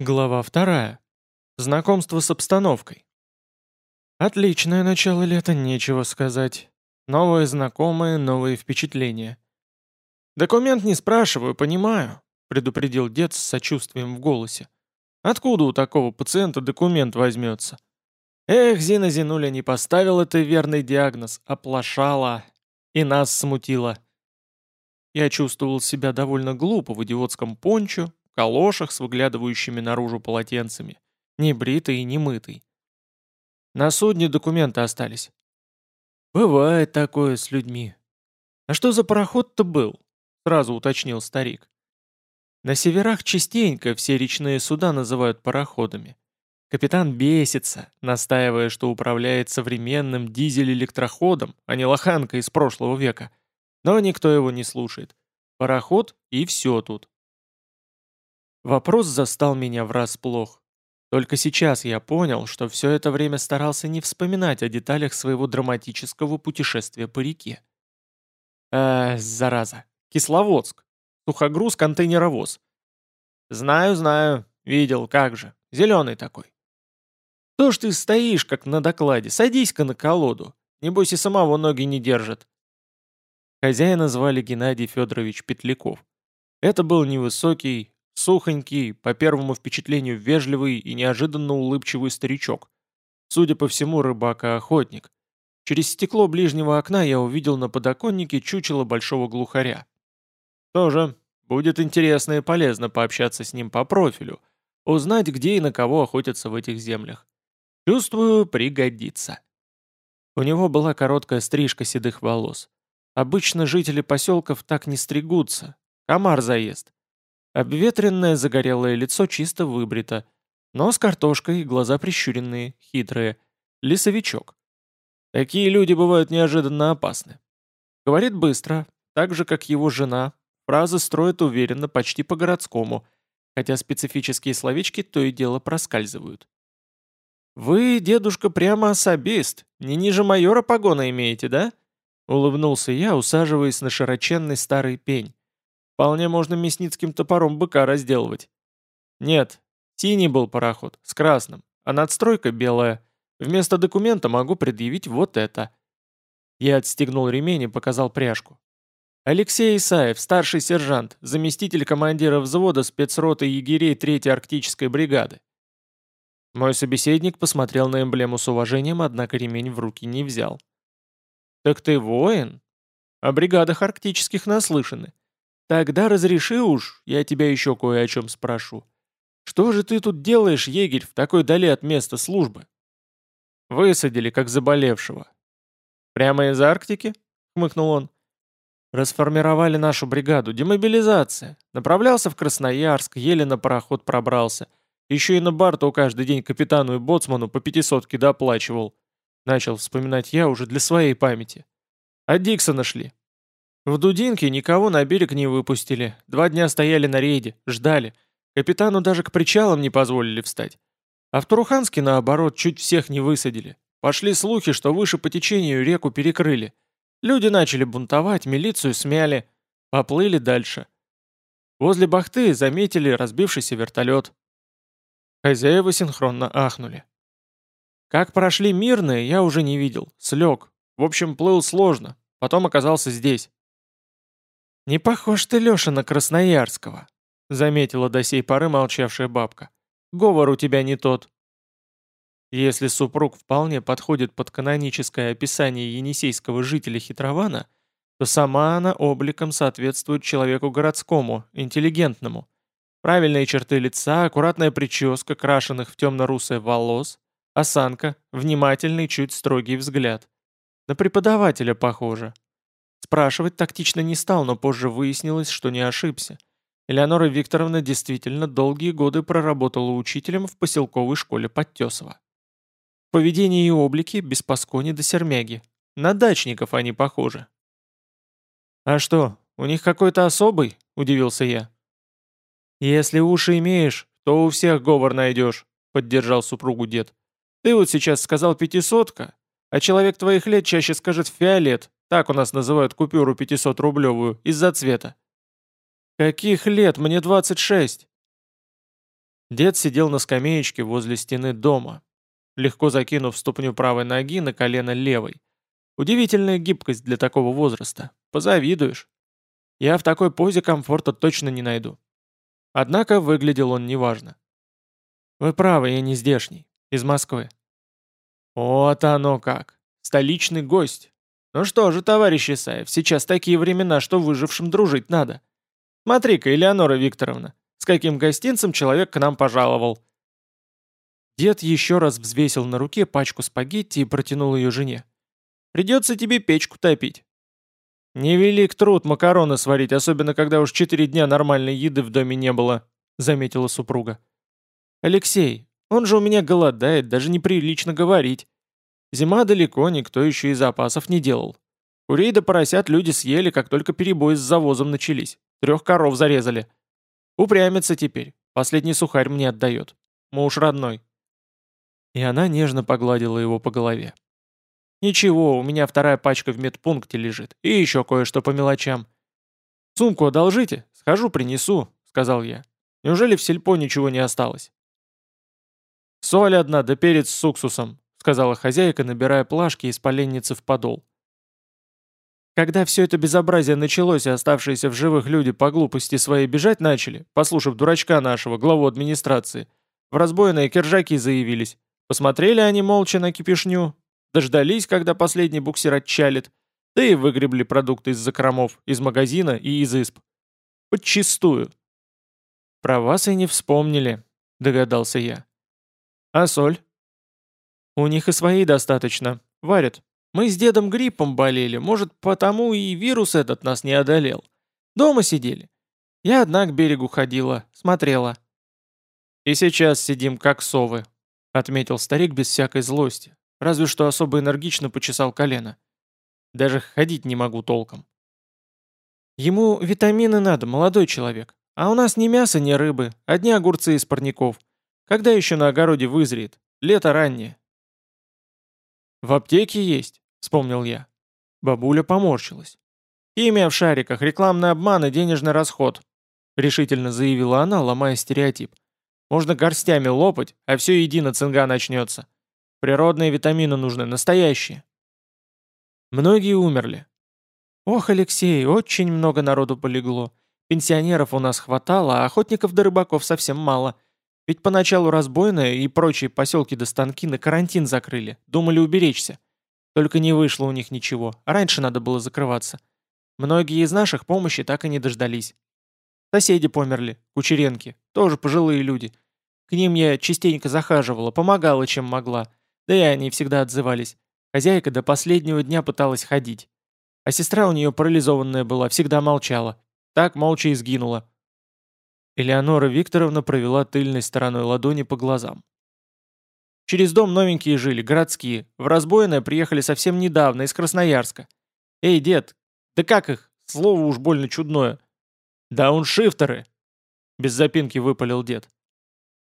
Глава вторая. Знакомство с обстановкой. Отличное начало лета, нечего сказать. Новые знакомые, новые впечатления. «Документ не спрашиваю, понимаю», — предупредил дед с сочувствием в голосе. «Откуда у такого пациента документ возьмется?» Эх, Зина Зинуля не поставила ты верный диагноз, оплошала и нас смутила. Я чувствовал себя довольно глупо в идиотском пончо, калошах с выглядывающими наружу полотенцами, не бритый и не мытый. На судне документы остались. Бывает такое с людьми. А что за пароход-то был? Сразу уточнил старик. На северах частенько все речные суда называют пароходами. Капитан бесится, настаивая, что управляет современным дизель-электроходом, а не лоханкой из прошлого века. Но никто его не слушает. Пароход и все тут. Вопрос застал меня врасплох. Только сейчас я понял, что все это время старался не вспоминать о деталях своего драматического путешествия по реке. Э, зараза. Кисловодск. Сухогруз-контейнеровоз. Знаю, знаю. Видел, как же. Зеленый такой. То ж ты стоишь, как на докладе. Садись-ка на колоду. Небось и самого ноги не держит. Хозяина звали Геннадий Федорович Петляков. Это был невысокий, Сухонький, по первому впечатлению вежливый и неожиданно улыбчивый старичок. Судя по всему, рыбак и охотник. Через стекло ближнего окна я увидел на подоконнике чучело большого глухаря. Тоже будет интересно и полезно пообщаться с ним по профилю, узнать, где и на кого охотятся в этих землях. Чувствую, пригодится. У него была короткая стрижка седых волос. Обычно жители поселков так не стригутся. Комар заест. Обветренное загорелое лицо чисто выбрито. Нос картошкой, глаза прищуренные, хитрые. Лесовичок. Такие люди бывают неожиданно опасны. Говорит быстро, так же, как его жена. Фразы строит уверенно, почти по-городскому, хотя специфические словечки то и дело проскальзывают. «Вы, дедушка, прямо особист, не ниже майора погона имеете, да?» Улыбнулся я, усаживаясь на широченный старый пень. Вполне можно мясницким топором быка разделывать. Нет, синий был пароход, с красным, а надстройка белая. Вместо документа могу предъявить вот это. Я отстегнул ремень и показал пряжку. Алексей Исаев, старший сержант, заместитель командира взвода спецроты егерей 3-й арктической бригады. Мой собеседник посмотрел на эмблему с уважением, однако ремень в руки не взял. «Так ты воин?» «О бригадах арктических наслышаны. Тогда разреши уж, я тебя еще кое о чем спрошу. Что же ты тут делаешь, егерь, в такой дали от места службы? Высадили, как заболевшего. Прямо из Арктики? Хмыкнул он. Расформировали нашу бригаду. Демобилизация. Направлялся в Красноярск, еле на пароход пробрался. Еще и на барту каждый день капитану и боцману по пятисотке доплачивал. Начал вспоминать я уже для своей памяти. А Дикса нашли. В Дудинке никого на берег не выпустили. Два дня стояли на рейде, ждали. Капитану даже к причалам не позволили встать. А в Туруханске, наоборот, чуть всех не высадили. Пошли слухи, что выше по течению реку перекрыли. Люди начали бунтовать, милицию смяли. Поплыли дальше. Возле бахты заметили разбившийся вертолет. Хозяева синхронно ахнули. Как прошли мирные, я уже не видел. Слег. В общем, плыл сложно. Потом оказался здесь. «Не похож ты, Леша, на Красноярского», — заметила до сей поры молчавшая бабка. «Говор у тебя не тот». Если супруг вполне подходит под каноническое описание енисейского жителя Хитрована, то сама она обликом соответствует человеку городскому, интеллигентному. Правильные черты лица, аккуратная прическа, крашенных в темно-русое волос, осанка, внимательный, чуть строгий взгляд. На преподавателя похоже. Спрашивать тактично не стал, но позже выяснилось, что не ошибся. Элеонора Викторовна действительно долгие годы проработала учителем в поселковой школе Подтесова. В поведении и облике без паскони до сермяги. На дачников они похожи. «А что, у них какой-то особый?» – удивился я. «Если уши имеешь, то у всех говор найдешь», – поддержал супругу дед. «Ты вот сейчас сказал пятисотка, а человек твоих лет чаще скажет фиолет, так у нас называют купюру 500-рублевую, из-за цвета. Каких лет? Мне 26. Дед сидел на скамеечке возле стены дома, легко закинув ступню правой ноги на колено левой. Удивительная гибкость для такого возраста. Позавидуешь. Я в такой позе комфорта точно не найду. Однако выглядел он неважно. «Вы правы, я не здешний. Из Москвы». «Вот оно как. Столичный гость. Ну что же, товарищ Исаев, сейчас такие времена, что выжившим дружить надо. Смотри-ка, Элеонора Викторовна, с каким гостинцем человек к нам пожаловал». Дед еще раз взвесил на руке пачку спагетти и протянул ее жене. «Придется тебе печку топить». «Невелик труд макароны сварить, особенно когда уж четыре дня нормальной еды в доме не было», — заметила супруга. «Алексей, он же у меня голодает, даже неприлично говорить. Зима далеко, никто еще и запасов не делал. Курей да поросят люди съели, как только перебои с завозом начались. Трех коров зарезали. Упрямится теперь. Последний сухарь мне отдает. Муж родной». И она нежно погладила его по голове. «Ничего, у меня вторая пачка в медпункте лежит. И еще кое-что по мелочам. Сумку одолжите, схожу принесу», — сказал я. «Неужели в сельпо ничего не осталось?» «Соль одна да перец с уксусом», — сказала хозяйка, набирая плашки из поленницы в подол. Когда все это безобразие началось, и оставшиеся в живых люди по глупости своей бежать начали, послушав дурачка нашего, главу администрации, в разбойные киржаки заявились. Посмотрели они молча на кипишню, дождались, когда последний буксир отчалит, да и выгребли продукты из закромов, из магазина и из исп. Подчистую. «Про вас и не вспомнили», — догадался я. «А соль?» «У них и своей достаточно. Варят. Мы с дедом гриппом болели, может, потому и вирус этот нас не одолел. Дома сидели. Я одна к берегу ходила, смотрела». «И сейчас сидим, как совы», — отметил старик без всякой злости, разве что особо энергично почесал колено. Даже ходить не могу толком. Ему витамины надо, молодой человек. А у нас ни мяса, ни рыбы, одни огурцы из парников. Когда еще на огороде вызреет? Лето раннее. В аптеке есть, вспомнил я. Бабуля поморщилась. Химия в шариках, рекламный обман и денежный расход, решительно заявила она, ломая стереотип. Можно горстями лопать, а все едино цинга начнется. Природные витамины нужны, настоящие. Многие умерли. Ох, Алексей, очень много народу полегло. Пенсионеров у нас хватало, а охотников да рыбаков совсем мало. Ведь поначалу разбойные и прочие поселки до станки на карантин закрыли, думали уберечься. Только не вышло у них ничего, раньше надо было закрываться. Многие из наших помощи так и не дождались. Соседи померли, кучеренки, тоже пожилые люди. К ним я частенько захаживала, помогала, чем могла. Да и они всегда отзывались. Хозяйка до последнего дня пыталась ходить. А сестра у нее парализованная была, всегда молчала. Так молча и сгинула. Элеонора Викторовна провела тыльной стороной ладони по глазам. Через дом новенькие жили, городские. В разбойное приехали совсем недавно, из Красноярска. Эй, дед, да как их? Слово уж больно чудное. Дауншифтеры. Без запинки выпалил дед.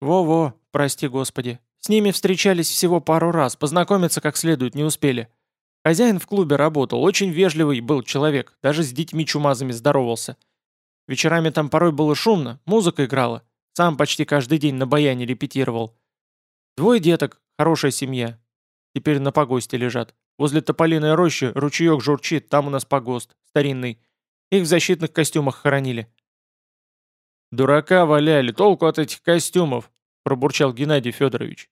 Во-во, прости господи. С ними встречались всего пару раз, познакомиться как следует не успели. Хозяин в клубе работал, очень вежливый был человек, даже с детьми чумазами здоровался. Вечерами там порой было шумно, музыка играла. Сам почти каждый день на баяне репетировал. Двое деток, хорошая семья. Теперь на погосте лежат. Возле тополиной рощи ручеек журчит, там у нас погост, старинный. Их в защитных костюмах хоронили. «Дурака валяли, толку от этих костюмов», — пробурчал Геннадий Федорович.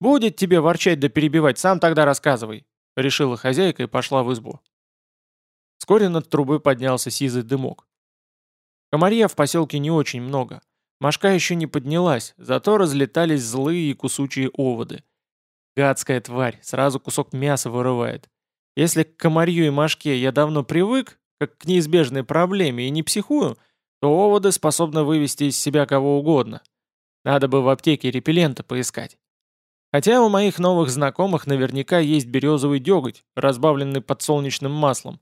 «Будет тебе ворчать да перебивать, сам тогда рассказывай», — решила хозяйка и пошла в избу. Вскоре над трубой поднялся сизый дымок. Комарья в поселке не очень много. Машка еще не поднялась, зато разлетались злые и кусучие оводы. Гадская тварь, сразу кусок мяса вырывает. Если к комарью и мошке я давно привык, как к неизбежной проблеме, и не психую, то оводы способны вывести из себя кого угодно. Надо бы в аптеке репеллента поискать. Хотя у моих новых знакомых наверняка есть березовый деготь, разбавленный подсолнечным маслом.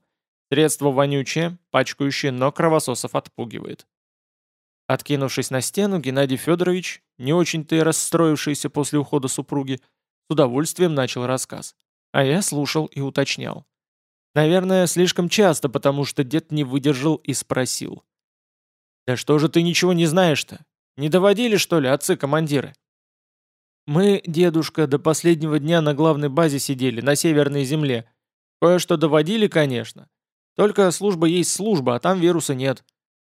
Средство вонючее, пачкающее, но кровососов отпугивает. Откинувшись на стену, Геннадий Федорович, не очень-то и расстроившийся после ухода супруги, с удовольствием начал рассказ. А я слушал и уточнял. Наверное, слишком часто, потому что дед не выдержал и спросил. «Да что же ты ничего не знаешь-то? Не доводили, что ли, отцы-командиры? Мы, дедушка, до последнего дня на главной базе сидели, на Северной Земле. Кое-что доводили, конечно. Только служба есть служба, а там вируса нет.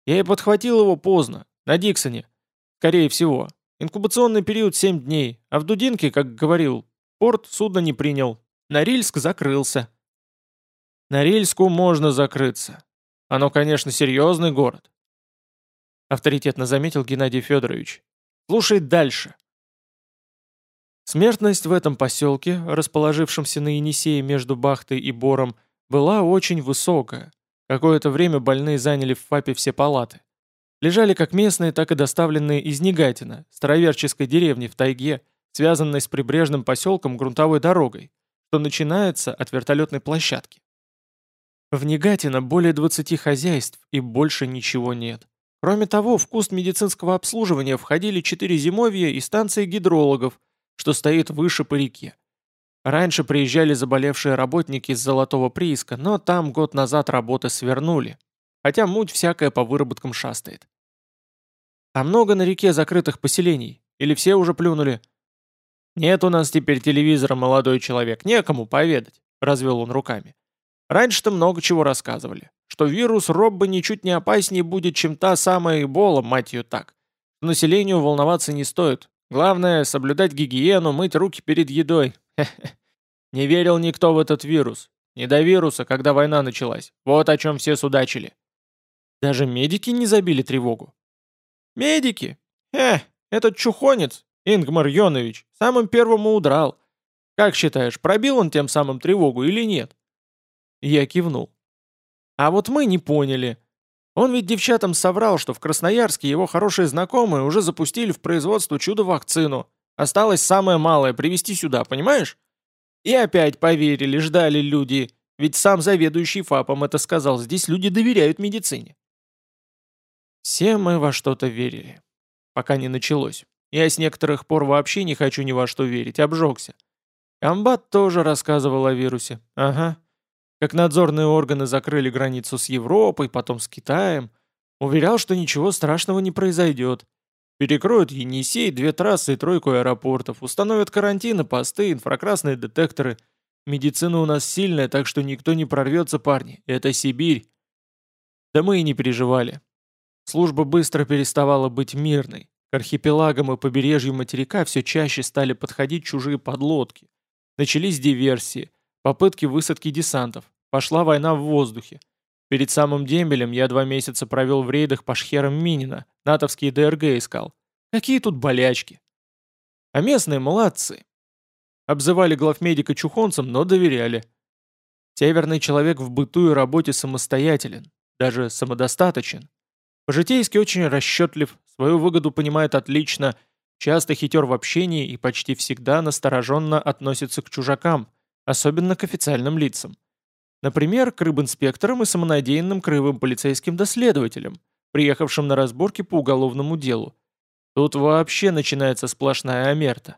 Я и подхватил его поздно, на Диксоне. Скорее всего. Инкубационный период 7 дней, а в Дудинке, как говорил, порт судно не принял. Норильск закрылся. Норильску можно закрыться. Оно, конечно, серьезный город. Авторитетно заметил Геннадий Федорович. Слушай дальше. Смертность в этом поселке, расположившемся на Енисее между Бахтой и Бором, была очень высокая. Какое-то время больные заняли в ФАПе все палаты. Лежали как местные, так и доставленные из Негатина, староверческой деревни в тайге, связанной с прибрежным поселком грунтовой дорогой, что начинается от вертолетной площадки. В Негатино более 20 хозяйств и больше ничего нет. Кроме того, в куст медицинского обслуживания входили четыре зимовья и станции гидрологов, что стоит выше по реке. Раньше приезжали заболевшие работники из Золотого прииска, но там год назад работы свернули. Хотя муть всякая по выработкам шастает. А много на реке закрытых поселений? Или все уже плюнули? Нет у нас теперь телевизора, молодой человек, некому поведать, развел он руками. Раньше-то много чего рассказывали, что вирус Роббы ничуть не опаснее будет, чем та самая Эбола, мать ее так. Населению волноваться не стоит. Главное — соблюдать гигиену, мыть руки перед едой. Не верил никто в этот вирус. Не до вируса, когда война началась. Вот о чем все судачили. Даже медики не забили тревогу. Медики? Э, этот чухонец, Ингмар Йонович, самым первым удрал. Как считаешь, пробил он тем самым тревогу или нет? Я кивнул. А вот мы не поняли. Он ведь девчатам соврал, что в Красноярске его хорошие знакомые уже запустили в производство чудо-вакцину. Осталось самое малое — привезти сюда, понимаешь? И опять поверили, ждали люди. Ведь сам заведующий ФАПом это сказал, здесь люди доверяют медицине. Все мы во что-то верили. Пока не началось. Я с некоторых пор вообще не хочу ни во что верить, обжегся. Комбат тоже рассказывал о вирусе. Ага. Как надзорные органы закрыли границу с Европой, потом с Китаем. Уверял, что ничего страшного не произойдет. Перекроют Енисей, две трассы и тройку аэропортов, установят карантины, посты, инфракрасные детекторы. Медицина у нас сильная, так что никто не прорвется, парни. Это Сибирь. Да мы и не переживали. Служба быстро переставала быть мирной. К архипелагам и побережью материка все чаще стали подходить чужие подлодки. Начались диверсии, попытки высадки десантов. Пошла война в воздухе. Перед самым дембелем я два месяца провел в рейдах по шхерам Минина, натовские ДРГ искал. Какие тут болячки? А местные молодцы. Обзывали главмедика чухонцем, но доверяли. Северный человек в быту и работе самостоятелен, даже самодостаточен. По-житейски очень расчетлив, свою выгоду понимает отлично, часто хитер в общении и почти всегда настороженно относится к чужакам, особенно к официальным лицам. Например, к рыбинспекторам и самонадеянным краевым полицейским доследователям, приехавшим на разборки по уголовному делу. Тут вообще начинается сплошная омерта.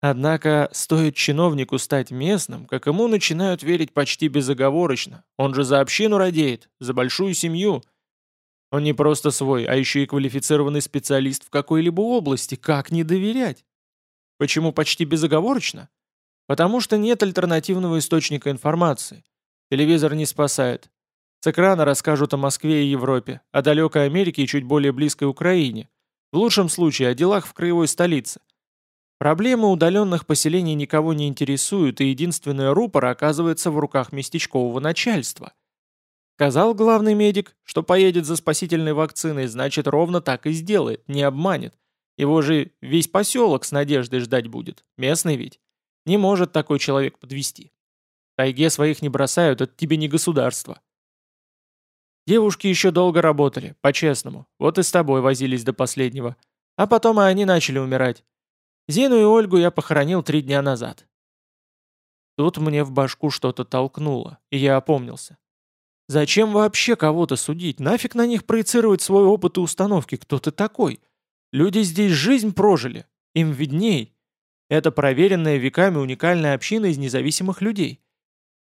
Однако, стоит чиновнику стать местным, как ему начинают верить почти безоговорочно. Он же за общину радеет, за большую семью. Он не просто свой, а еще и квалифицированный специалист в какой-либо области. Как не доверять? Почему почти безоговорочно? Потому что нет альтернативного источника информации. Телевизор не спасает. С экрана расскажут о Москве и Европе, о далекой Америке и чуть более близкой Украине. В лучшем случае о делах в краевой столице. Проблемы удаленных поселений никого не интересуют, и единственная рупора оказывается в руках местечкового начальства. Сказал главный медик, что поедет за спасительной вакциной, значит ровно так и сделает, не обманет. Его же весь поселок с надеждой ждать будет, местный ведь. Не может такой человек подвести тайге своих не бросают, это тебе не государство. Девушки еще долго работали, по-честному. Вот и с тобой возились до последнего. А потом и они начали умирать. Зину и Ольгу я похоронил три дня назад. Тут мне в башку что-то толкнуло, и я опомнился. Зачем вообще кого-то судить? Нафиг на них проецировать свой опыт и установки? Кто ты такой? Люди здесь жизнь прожили. Им видней. Это проверенная веками уникальная община из независимых людей.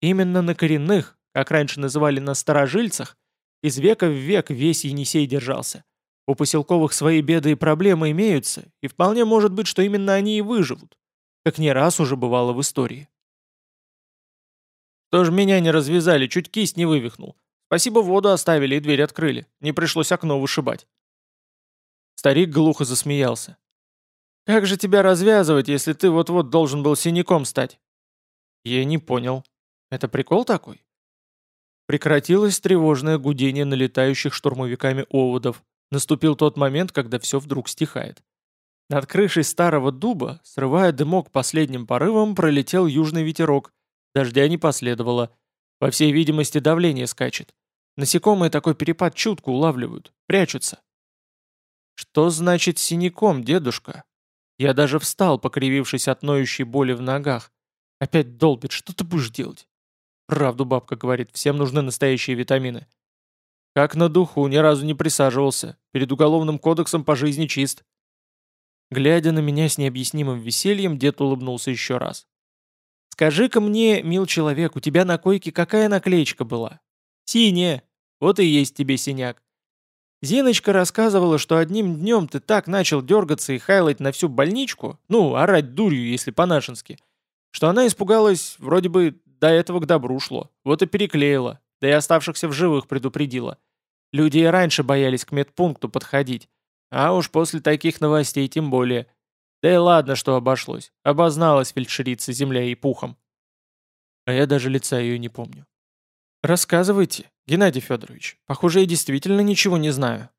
Именно на коренных, как раньше называли на старожильцах, из века в век весь Енисей держался. У поселковых свои беды и проблемы имеются, и вполне может быть, что именно они и выживут, как не раз уже бывало в истории. Тоже меня не развязали, чуть кисть не вывихнул. Спасибо, воду оставили и дверь открыли. Не пришлось окно вышибать. Старик глухо засмеялся. «Как же тебя развязывать, если ты вот-вот должен был синяком стать?» «Я не понял. Это прикол такой?» Прекратилось тревожное гудение налетающих штурмовиками оводов. Наступил тот момент, когда все вдруг стихает. Над крышей старого дуба, срывая дымок последним порывом, пролетел южный ветерок. Дождя не последовало. По всей видимости, давление скачет. Насекомые такой перепад чутко улавливают, прячутся. Что значит синяком, дедушка? Я даже встал, покривившись от ноющей боли в ногах. Опять долбит, что ты будешь делать? Правду бабка говорит, всем нужны настоящие витамины. Как на духу, ни разу не присаживался. Перед уголовным кодексом по жизни чист. Глядя на меня с необъяснимым весельем, дед улыбнулся еще раз. «Скажи-ка мне, мил человек, у тебя на койке какая наклеечка была?» «Синяя. Вот и есть тебе синяк. Зиночка рассказывала, что одним днем ты так начал дергаться и хайлать на всю больничку, ну, орать дурью, если по-нашенски, что она испугалась, вроде бы до этого к добру шло, вот и переклеила, да и оставшихся в живых предупредила. Люди и раньше боялись к медпункту подходить, а уж после таких новостей тем более. Да и ладно, что обошлось, обозналась фельдшерица земля и пухом. А я даже лица ее не помню. «Рассказывайте, Геннадий Федорович. Похоже, я действительно ничего не знаю».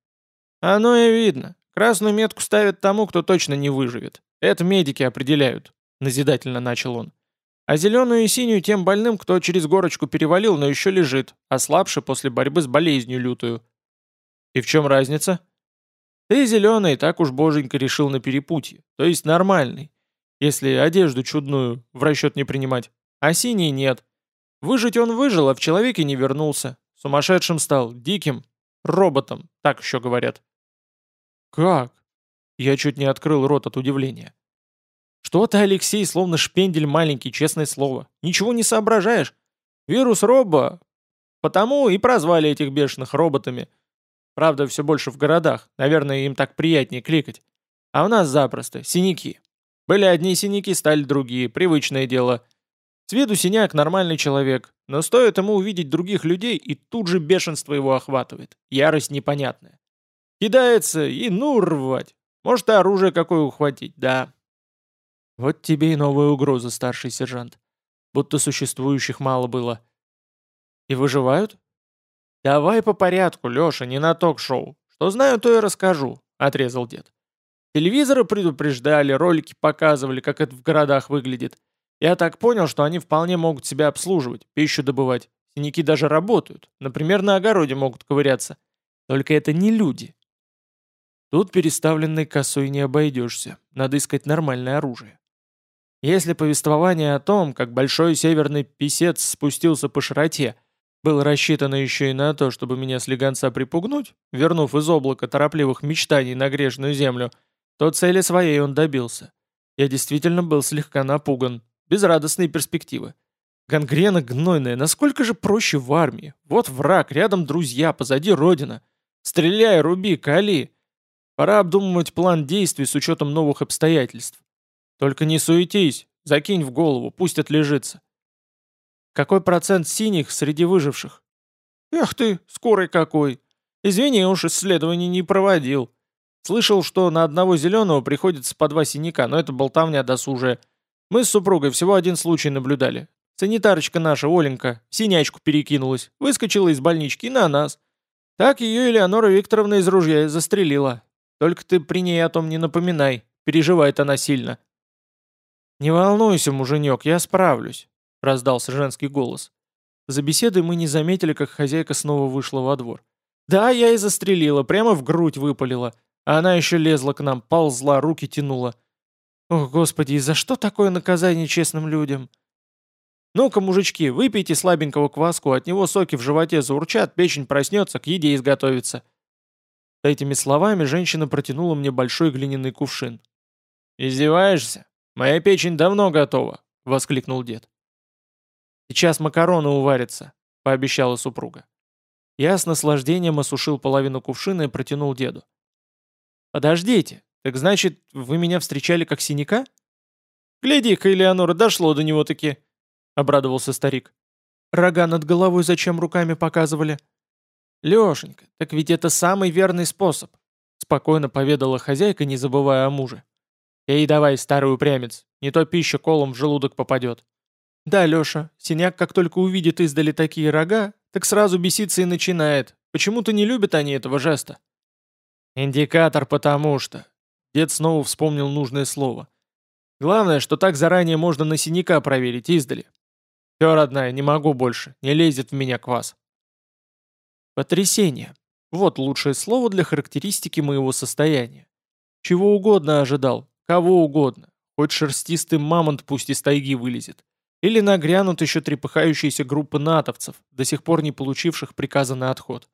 «Оно и видно. Красную метку ставят тому, кто точно не выживет. Это медики определяют», — назидательно начал он. «А зеленую и синюю тем больным, кто через горочку перевалил, но еще лежит, ослабший после борьбы с болезнью лютую». «И в чем разница?» «Ты зеленый, так уж боженька решил на перепутье, то есть нормальный, если одежду чудную в расчет не принимать, а синий нет». Выжить он выжил, а в человеке не вернулся. Сумасшедшим стал, диким, роботом, так еще говорят. Как? Я чуть не открыл рот от удивления. Что ты, Алексей, словно шпендель маленький, честное слово. Ничего не соображаешь. Вирус робо. Потому и прозвали этих бешеных роботами. Правда, все больше в городах. Наверное, им так приятнее кликать. А у нас запросто. Синяки. Были одни синяки, стали другие. Привычное дело. С виду синяк нормальный человек, но стоит ему увидеть других людей, и тут же бешенство его охватывает. Ярость непонятная. Кидается и ну рвать. Может и оружие какое ухватить, да. Вот тебе и новая угроза, старший сержант. Будто существующих мало было. И выживают? Давай по порядку, Леша, не на ток-шоу. Что знаю, то и расскажу, отрезал дед. Телевизоры предупреждали, ролики показывали, как это в городах выглядит. Я так понял, что они вполне могут себя обслуживать, пищу добывать. Синяки даже работают. Например, на огороде могут ковыряться. Только это не люди. Тут переставленной косой не обойдешься. Надо искать нормальное оружие. Если повествование о том, как большой северный писец спустился по широте, было рассчитано еще и на то, чтобы меня с легонца припугнуть, вернув из облака торопливых мечтаний на грешную землю, то цели своей он добился. Я действительно был слегка напуган, Безрадостные перспективы. Гангрена гнойная, насколько же проще в армии? Вот враг, рядом друзья, позади родина. Стреляй, руби, кали. Пора обдумывать план действий с учетом новых обстоятельств. Только не суетись, закинь в голову, пусть отлежится. Какой процент синих среди выживших? Эх ты, скорый какой. Извини, уж исследований не проводил. Слышал, что на одного зеленого приходится по два синяка, но это болтовня досужая. Мы с супругой всего один случай наблюдали. Санитарочка наша, Оленька, синячку перекинулась, выскочила из больнички на нас. Так ее Элеонора Викторовна из ружья застрелила. Только ты при ней о том не напоминай, переживает она сильно. «Не волнуйся, муженек, я справлюсь», — раздался женский голос. За беседой мы не заметили, как хозяйка снова вышла во двор. «Да, я и застрелила, прямо в грудь выпалила. А она еще лезла к нам, ползла, руки тянула. Ох, господи, и за что такое наказание честным людям? Ну-ка, мужички, выпейте слабенького кваску, от него соки в животе заурчат, печень проснется, к еде изготовится. С этими словами женщина протянула мне большой глиняный кувшин. «Издеваешься? Моя печень давно готова», — воскликнул дед. «Сейчас макароны уварятся», — пообещала супруга. Я с наслаждением осушил половину кувшина и протянул деду. «Подождите, так значит, вы меня встречали как синяка?» «Гляди-ка, Элеонора, дошло до него таки», — обрадовался старик. «Рога над головой зачем руками показывали?» «Лешенька, так ведь это самый верный способ», — спокойно поведала хозяйка, не забывая о муже. «Эй, давай, старый упрямец, не то пища колом в желудок попадет». «Да, Леша, синяк как только увидит издали такие рога, так сразу беситься и начинает. Почему-то не любят они этого жеста». «Индикатор потому что...» Дед снова вспомнил нужное слово. «Главное, что так заранее можно на синяка проверить издали. Все, родная, не могу больше, не лезет в меня квас». Потрясение. Вот лучшее слово для характеристики моего состояния. Чего угодно ожидал, кого угодно. Хоть шерстистый мамонт пусть из тайги вылезет. Или нагрянут еще трепыхающиеся группы натовцев, до сих пор не получивших приказа на отход.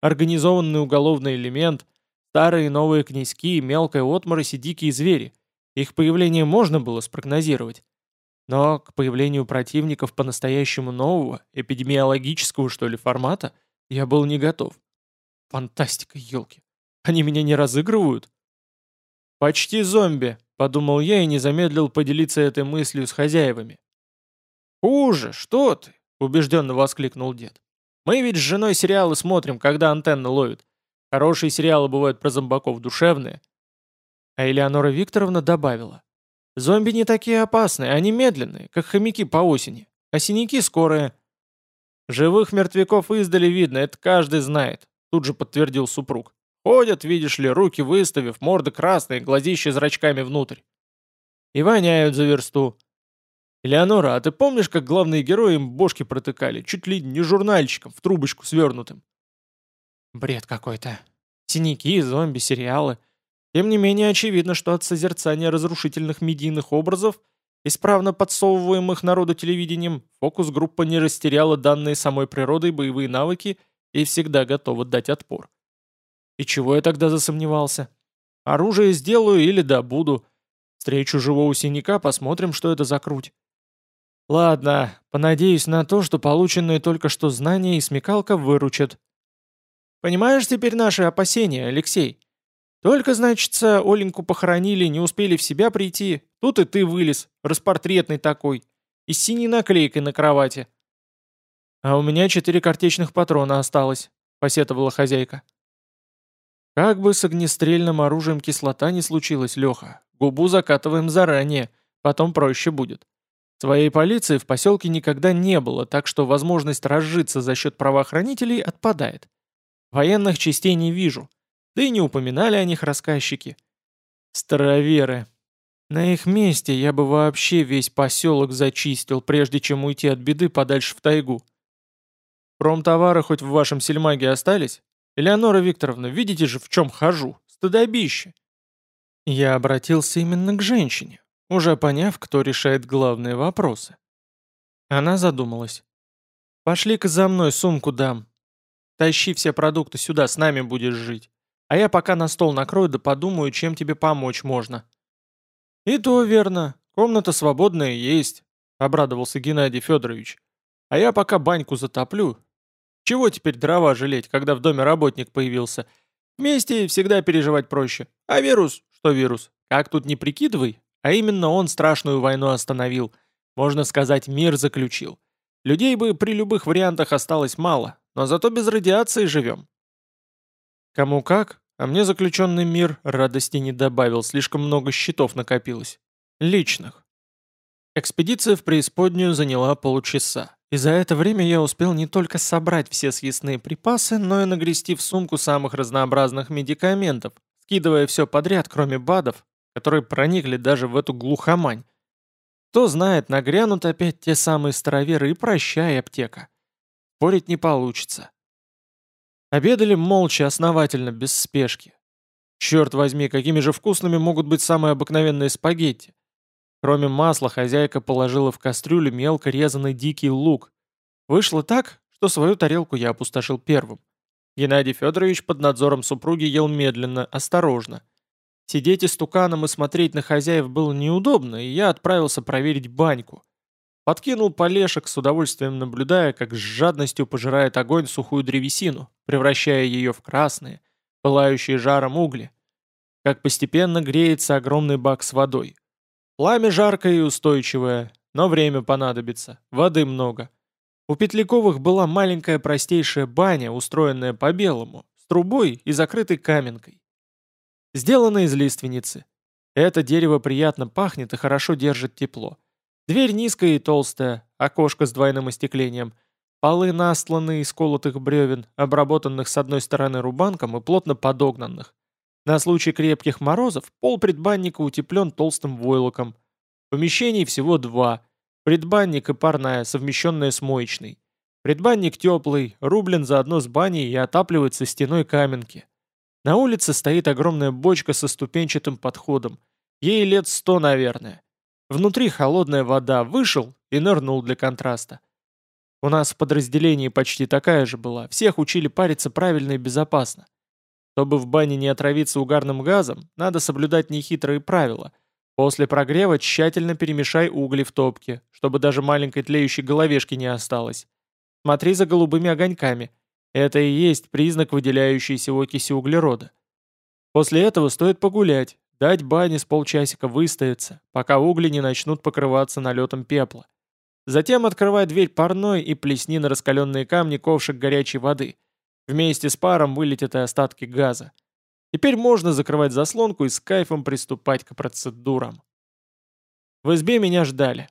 Организованный уголовный элемент, старые и новые князьки, мелкая отморозь и дикие звери. Их появление можно было спрогнозировать. Но к появлению противников по-настоящему нового, эпидемиологического что ли формата – я был не готов. Фантастика, елки. Они меня не разыгрывают? Почти зомби, подумал я и не замедлил поделиться этой мыслью с хозяевами. Хуже, что ты? Убежденно воскликнул дед. Мы ведь с женой сериалы смотрим, когда антенна ловит. Хорошие сериалы бывают про зомбаков, душевные. А Элеонора Викторовна добавила. Зомби не такие опасные, они медленные, как хомяки по осени. А синяки скорые. «Живых мертвяков издали видно, это каждый знает», тут же подтвердил супруг. «Ходят, видишь ли, руки выставив, морды красные, глазища зрачками внутрь. И воняют за версту. Элеонора, а ты помнишь, как главные герои им бошки протыкали, чуть ли не журнальчиком, в трубочку свернутым?» Бред какой-то. Синяки, зомби, сериалы. Тем не менее очевидно, что от созерцания разрушительных медийных образов Исправно подсовываемых народу телевидением, фокус-группа не растеряла данные самой природой боевые навыки и всегда готова дать отпор. И чего я тогда засомневался? Оружие сделаю или добуду. Встречу живого синяка, посмотрим, что это за круть. Ладно, понадеюсь на то, что полученные только что знания и смекалка выручат. Понимаешь теперь наши опасения, Алексей? Только, значится, Оленьку похоронили, не успели в себя прийти. Тут и ты вылез, распортретный такой. И с синей наклейкой на кровати. А у меня четыре картечных патрона осталось, посетовала хозяйка. Как бы с огнестрельным оружием кислота не случилась, Леха. Губу закатываем заранее, потом проще будет. Своей полиции в поселке никогда не было, так что возможность разжиться за счет правоохранителей отпадает. Военных частей не вижу. Да и не упоминали о них рассказчики. Староверы. На их месте я бы вообще весь поселок зачистил, прежде чем уйти от беды подальше в тайгу. Промтовары хоть в вашем сельмаге остались? Элеонора Викторовна, видите же, в чем хожу? Стыдобище. Я обратился именно к женщине, уже поняв, кто решает главные вопросы. Она задумалась. «Пошли-ка за мной, сумку дам. Тащи все продукты сюда, с нами будешь жить. А я пока на стол накрою да подумаю, чем тебе помочь можно». «И то верно. Комната свободная есть», — обрадовался Геннадий Федорович. «А я пока баньку затоплю. Чего теперь дрова жалеть, когда в доме работник появился? Вместе всегда переживать проще. А вирус? Что вирус? Как тут не прикидывай? А именно он страшную войну остановил. Можно сказать, мир заключил. Людей бы при любых вариантах осталось мало, но зато без радиации живем. Кому как, а мне заключенный мир радости не добавил, слишком много счетов накопилось. Личных. Экспедиция в преисподнюю заняла полчаса, и за это время я успел не только собрать все съестные припасы, но и нагрести в сумку самых разнообразных медикаментов, скидывая все подряд, кроме БАДов, которые проникли даже в эту глухомань. Кто знает, нагрянут опять те самые староверы и прощай, аптека. Спорить не получится. Обедали молча, основательно, без спешки. Черт возьми, какими же вкусными могут быть самые обыкновенные спагетти. Кроме масла, хозяйка положила в кастрюлю мелко резанный дикий лук. Вышло так, что свою тарелку я опустошил первым. Геннадий Федорович под надзором супруги ел медленно, осторожно. Сидеть истуканом и смотреть на хозяев было неудобно, и я отправился проверить баньку. Подкинул полешек, с удовольствием наблюдая, как с жадностью пожирает огонь сухую древесину, превращая ее в красные, пылающие жаром угли. как постепенно греется огромный бак с водой. Пламя жаркое и устойчивое, но время понадобится, воды много. У Петляковых была маленькая простейшая баня, устроенная по-белому, с трубой и закрытой каменкой. Сделана из лиственницы. Это дерево приятно пахнет и хорошо держит тепло. Дверь низкая и толстая, окошко с двойным остеклением. Полы настланы из колотых бревен, обработанных с одной стороны рубанком и плотно подогнанных. На случай крепких морозов пол предбанника утеплен толстым войлоком. Помещений всего два. Предбанник и парная, совмещенная с моечной. Предбанник теплый, рублен заодно с баней и отапливается стеной каменки. На улице стоит огромная бочка со ступенчатым подходом. Ей лет сто, наверное. Внутри холодная вода, вышел и нырнул для контраста. У нас в подразделении почти такая же была. Всех учили париться правильно и безопасно. Чтобы в бане не отравиться угарным газом, надо соблюдать нехитрые правила. После прогрева тщательно перемешай угли в топке, чтобы даже маленькой тлеющей головешки не осталось. Смотри за голубыми огоньками. Это и есть признак выделяющейся окиси углерода. После этого стоит погулять, дать бане с полчасика выстояться, пока угли не начнут покрываться налетом пепла. Затем открывай дверь парной и плесни на раскаленные камни ковшик горячей воды. Вместе с паром вылетят и остатки газа. Теперь можно закрывать заслонку и с кайфом приступать к процедурам. В избе меня ждали.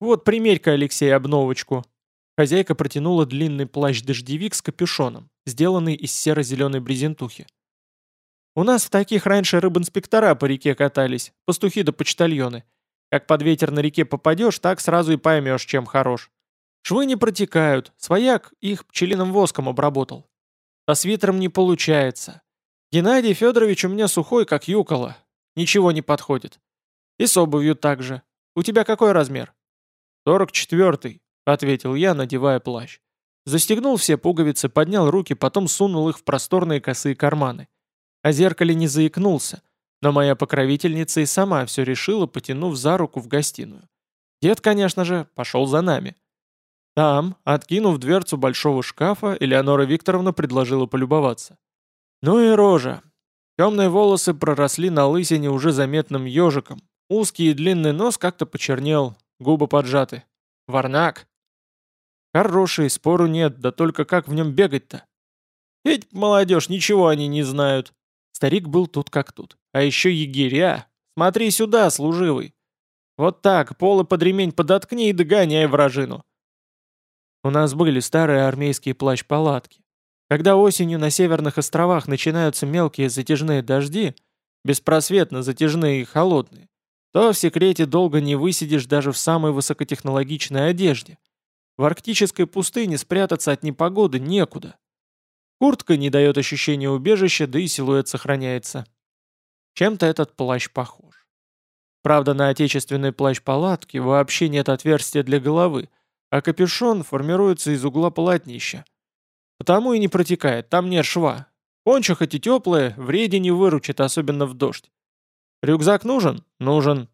«Вот, примерь-ка, Алексей, обновочку», Хозяйка протянула длинный плащ-дождевик с капюшоном, сделанный из серо-зеленой брезентухи. «У нас в таких раньше рыбинспектора по реке катались, пастухи да почтальоны. Как под ветер на реке попадешь, так сразу и поймешь, чем хорош. Швы не протекают, свояк их пчелиным воском обработал. Со свитером не получается. Геннадий Федорович у меня сухой, как юкола. Ничего не подходит. И с обувью также. У тебя какой размер? Сорок четвертый, ответил я, надевая плащ. Застегнул все пуговицы, поднял руки, потом сунул их в просторные косые карманы. О зеркале не заикнулся, но моя покровительница и сама все решила, потянув за руку в гостиную. Дед, конечно же, пошел за нами. Там, откинув дверцу большого шкафа, Элеонора Викторовна предложила полюбоваться. Ну и рожа. Темные волосы проросли на лысине уже заметным ежиком. Узкий и длинный нос как-то почернел, губы поджаты. Варнак. Хороший, спору нет, да только как в нем бегать-то? Ведь молодежь, ничего они не знают. Старик был тут как тут. А еще егеря. Смотри сюда, служивый. Вот так, полы под ремень подоткни и догоняй вражину. У нас были старые армейские плащ-палатки. Когда осенью на северных островах начинаются мелкие затяжные дожди, беспросветно затяжные и холодные, то в секрете долго не высидишь даже в самой высокотехнологичной одежде. В арктической пустыне спрятаться от непогоды некуда. Куртка не дает ощущения убежища, да и силуэт сохраняется. Чем-то этот плащ похож. Правда, на отечественной плащ-палатке вообще нет отверстия для головы, а капюшон формируется из угла полотнища. Потому и не протекает, там нет шва. Пончо хоть и теплое, вреде не выручит, особенно в дождь. Рюкзак нужен? Нужен.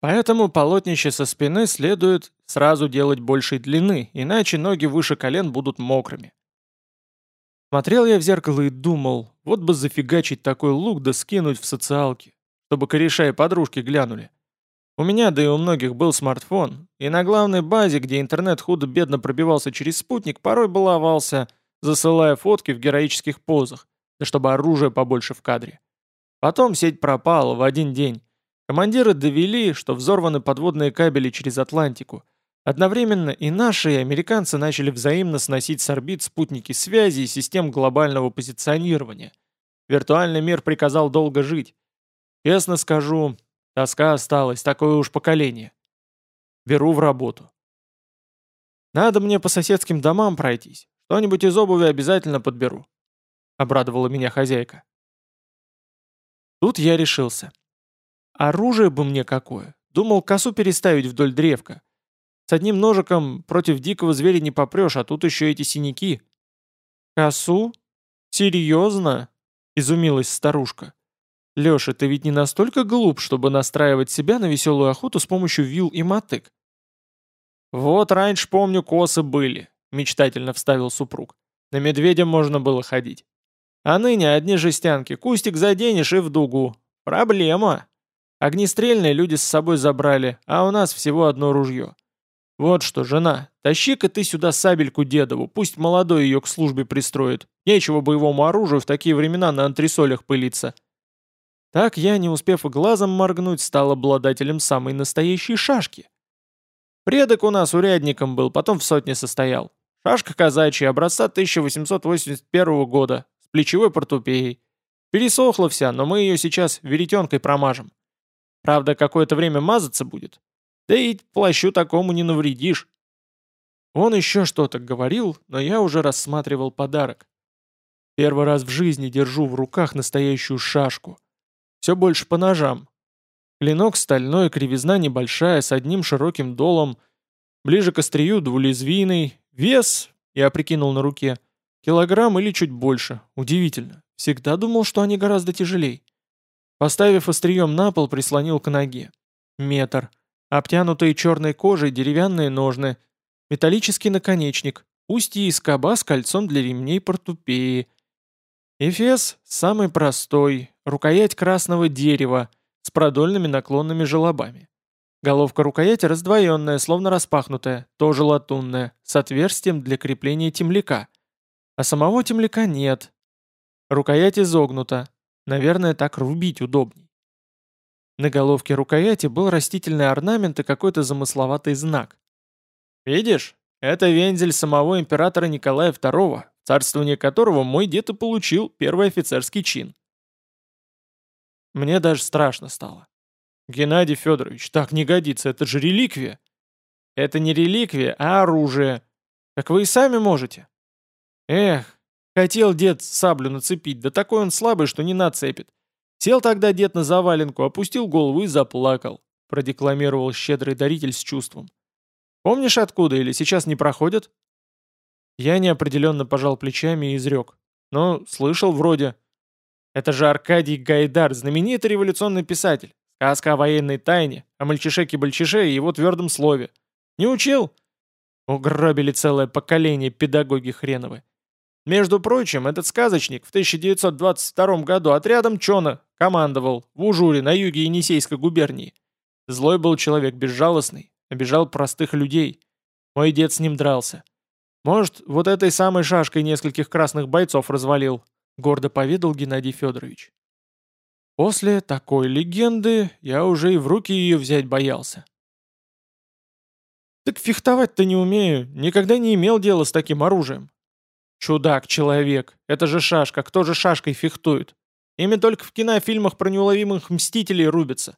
Поэтому полотнище со спины следует сразу делать большей длины, иначе ноги выше колен будут мокрыми. Смотрел я в зеркало и думал, вот бы зафигачить такой лук да скинуть в социалки, чтобы кореша и подружки глянули. У меня, да и у многих был смартфон, и на главной базе, где интернет худо-бедно пробивался через спутник, порой баловался, засылая фотки в героических позах, да чтобы оружие побольше в кадре. Потом сеть пропала в один день, Командиры довели, что взорваны подводные кабели через Атлантику. Одновременно и наши, и американцы начали взаимно сносить с орбит спутники связи и систем глобального позиционирования. Виртуальный мир приказал долго жить. Честно скажу, тоска осталась, такое уж поколение. Беру в работу. Надо мне по соседским домам пройтись. Что-нибудь из обуви обязательно подберу. Обрадовала меня хозяйка. Тут я решился. Оружие бы мне какое. Думал косу переставить вдоль древка. С одним ножиком против дикого зверя не попрешь, а тут еще эти синяки. Косу? Серьезно? Изумилась старушка. Леша, ты ведь не настолько глуп, чтобы настраивать себя на веселую охоту с помощью вил и мотык. Вот раньше, помню, косы были, мечтательно вставил супруг. На медведя можно было ходить. А ныне одни жестянки, кустик заденешь и в дугу. Проблема. Огнестрельные люди с собой забрали, а у нас всего одно ружье. Вот что, жена, тащи-ка ты сюда сабельку дедову, пусть молодой ее к службе пристроит. Нечего боевому оружию в такие времена на антресолях пылиться. Так я, не успев глазом моргнуть, стал обладателем самой настоящей шашки. Предок у нас урядником был, потом в сотне состоял. Шашка казачья, образца 1881 года, с плечевой портупеей. Пересохла вся, но мы ее сейчас веретенкой промажем. Правда, какое-то время мазаться будет. Да и плащу такому не навредишь. Он еще что-то говорил, но я уже рассматривал подарок. Первый раз в жизни держу в руках настоящую шашку. Все больше по ножам. Клинок стальной, кривизна небольшая, с одним широким долом. Ближе к острию двулезвийный. Вес, я прикинул на руке, килограмм или чуть больше. Удивительно. Всегда думал, что они гораздо тяжелее. Поставив острием на пол, прислонил к ноге. Метр. Обтянутые черной кожей деревянные ножны. Металлический наконечник. Устье из скоба с кольцом для ремней портупеи. Эфес самый простой. Рукоять красного дерева с продольными наклонными желобами. Головка рукояти раздвоенная, словно распахнутая, тоже латунная, с отверстием для крепления темляка. А самого темляка нет. Рукоять изогнута. Наверное, так рубить удобней. На головке рукояти был растительный орнамент и какой-то замысловатый знак. «Видишь, это вензель самого императора Николая II, царствование которого мой дед и получил первый офицерский чин». Мне даже страшно стало. «Геннадий Федорович, так не годится, это же реликвия!» «Это не реликвия, а оружие. Как вы и сами можете». «Эх, хотел дед саблю нацепить, да такой он слабый, что не нацепит. Сел тогда дед на заваленку, опустил голову и заплакал, продекламировал щедрый даритель с чувством. Помнишь откуда или сейчас не проходят? Я неопределенно пожал плечами и изрек. Ну, слышал вроде. Это же Аркадий Гайдар, знаменитый революционный писатель. Сказка о военной тайне, о мальчише-бальчише и его твердом слове. Не учил? Угробили целое поколение педагоги хреновы. Между прочим, этот сказочник в 1922 году отрядом Чона командовал в Ужуре на юге Енисейской губернии. Злой был человек, безжалостный, обижал простых людей. Мой дед с ним дрался. Может, вот этой самой шашкой нескольких красных бойцов развалил, гордо поведал Геннадий Федорович. После такой легенды я уже и в руки ее взять боялся. «Так фехтовать-то не умею, никогда не имел дела с таким оружием», Чудак-человек. Это же шашка. Кто же шашкой фехтует? Ими только в кинофильмах про неуловимых мстителей рубятся.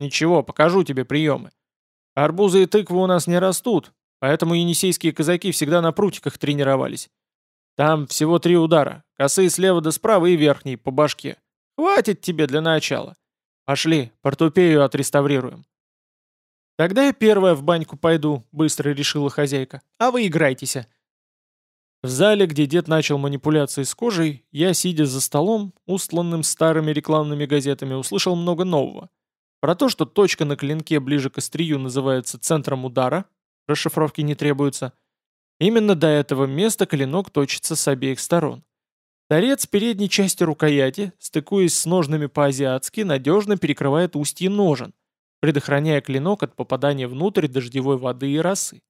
Ничего, покажу тебе приемы. Арбузы и тыквы у нас не растут, поэтому енисейские казаки всегда на прутиках тренировались. Там всего три удара. Косые слева до справа и верхний, по башке. Хватит тебе для начала. Пошли, портупею отреставрируем. Тогда я первая в баньку пойду, быстро решила хозяйка. А вы играйтесь. В зале, где дед начал манипуляции с кожей, я, сидя за столом, устланным старыми рекламными газетами, услышал много нового. Про то, что точка на клинке ближе к острию называется центром удара, расшифровки не требуется. Именно до этого места клинок точится с обеих сторон. Торец передней части рукояти, стыкуясь с ножными по-азиатски, надежно перекрывает устье ножен, предохраняя клинок от попадания внутрь дождевой воды и росы.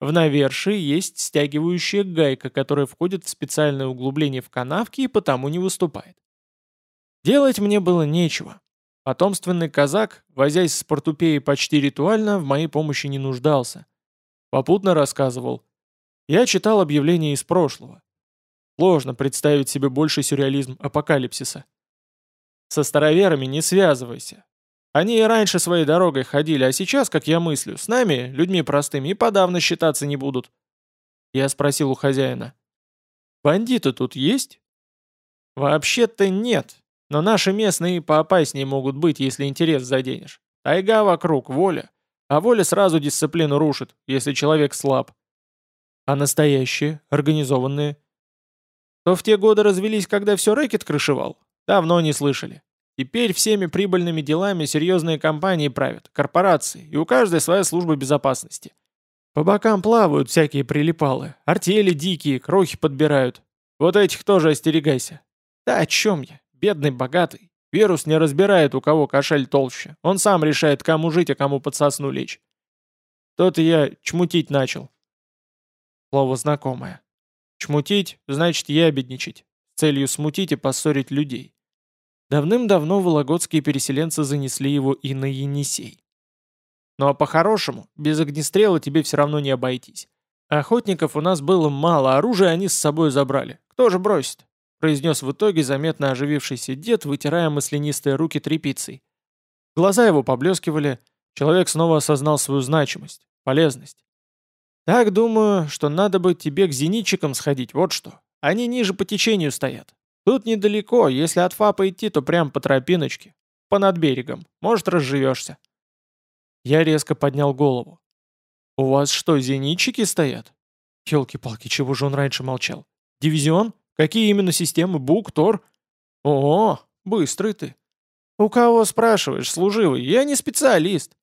В навершии есть стягивающая гайка, которая входит в специальное углубление в канавке и потому не выступает. Делать мне было нечего. Потомственный казак, возясь с портупеей почти ритуально, в моей помощи не нуждался. Попутно рассказывал. Я читал объявления из прошлого. Сложно представить себе больший сюрреализм апокалипсиса. Со староверами не связывайся. Они и раньше своей дорогой ходили, а сейчас, как я мыслю, с нами, людьми простыми, и подавно считаться не будут. Я спросил у хозяина. Бандиты тут есть? Вообще-то нет, но наши местные поопаснее могут быть, если интерес заденешь. Тайга вокруг, воля. А воля сразу дисциплину рушит, если человек слаб. А настоящие, организованные? То в те годы развелись, когда все рэкет крышевал? Давно не слышали. Теперь всеми прибыльными делами серьезные компании правят, корпорации, и у каждой своя служба безопасности. По бокам плавают всякие прилипалы, артели дикие, крохи подбирают. Вот этих тоже остерегайся. Да о чем я? Бедный, богатый. Вирус не разбирает, у кого кошель толще. Он сам решает, кому жить, а кому под сосну лечь. То-то я чмутить начал. Слово знакомое. Чмутить — значит ябедничать, с целью смутить и поссорить людей. Давным-давно вологодские переселенцы занесли его и на Енисей. Ну а по-хорошему, без огнестрела тебе все равно не обойтись. Охотников у нас было мало, оружие они с собой забрали. Кто же бросит? произнес в итоге заметно оживившийся дед, вытирая маслянистые руки тряпицей. Глаза его поблескивали, человек снова осознал свою значимость, полезность. «Так думаю, что надо бы тебе к зенитчикам сходить, вот что. Они ниже по течению стоят. Тут недалеко, если от ФАПа идти, то прям по тропиночке. По над берегом. Может, разживешься». Я резко поднял голову. «У вас что, зенитчики стоят?» Елки-палки, чего же он раньше молчал? «Дивизион?» Какие именно системы? Бук, Тор? О, быстрый ты. У кого спрашиваешь, служивый? Я не специалист.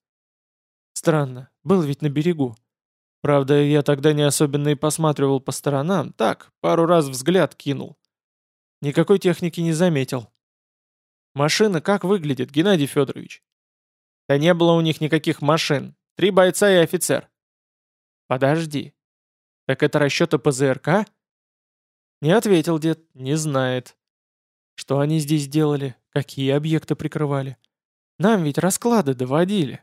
Странно, был ведь на берегу. Правда, я тогда не особенно и посматривал по сторонам, так, пару раз взгляд кинул. Никакой техники не заметил. Машина как выглядит, Геннадий Федорович? Да не было у них никаких машин. Три бойца и офицер. Подожди. Так это расчеты ПЗРК? Не ответил дед, не знает. Что они здесь делали, какие объекты прикрывали. Нам ведь расклады доводили.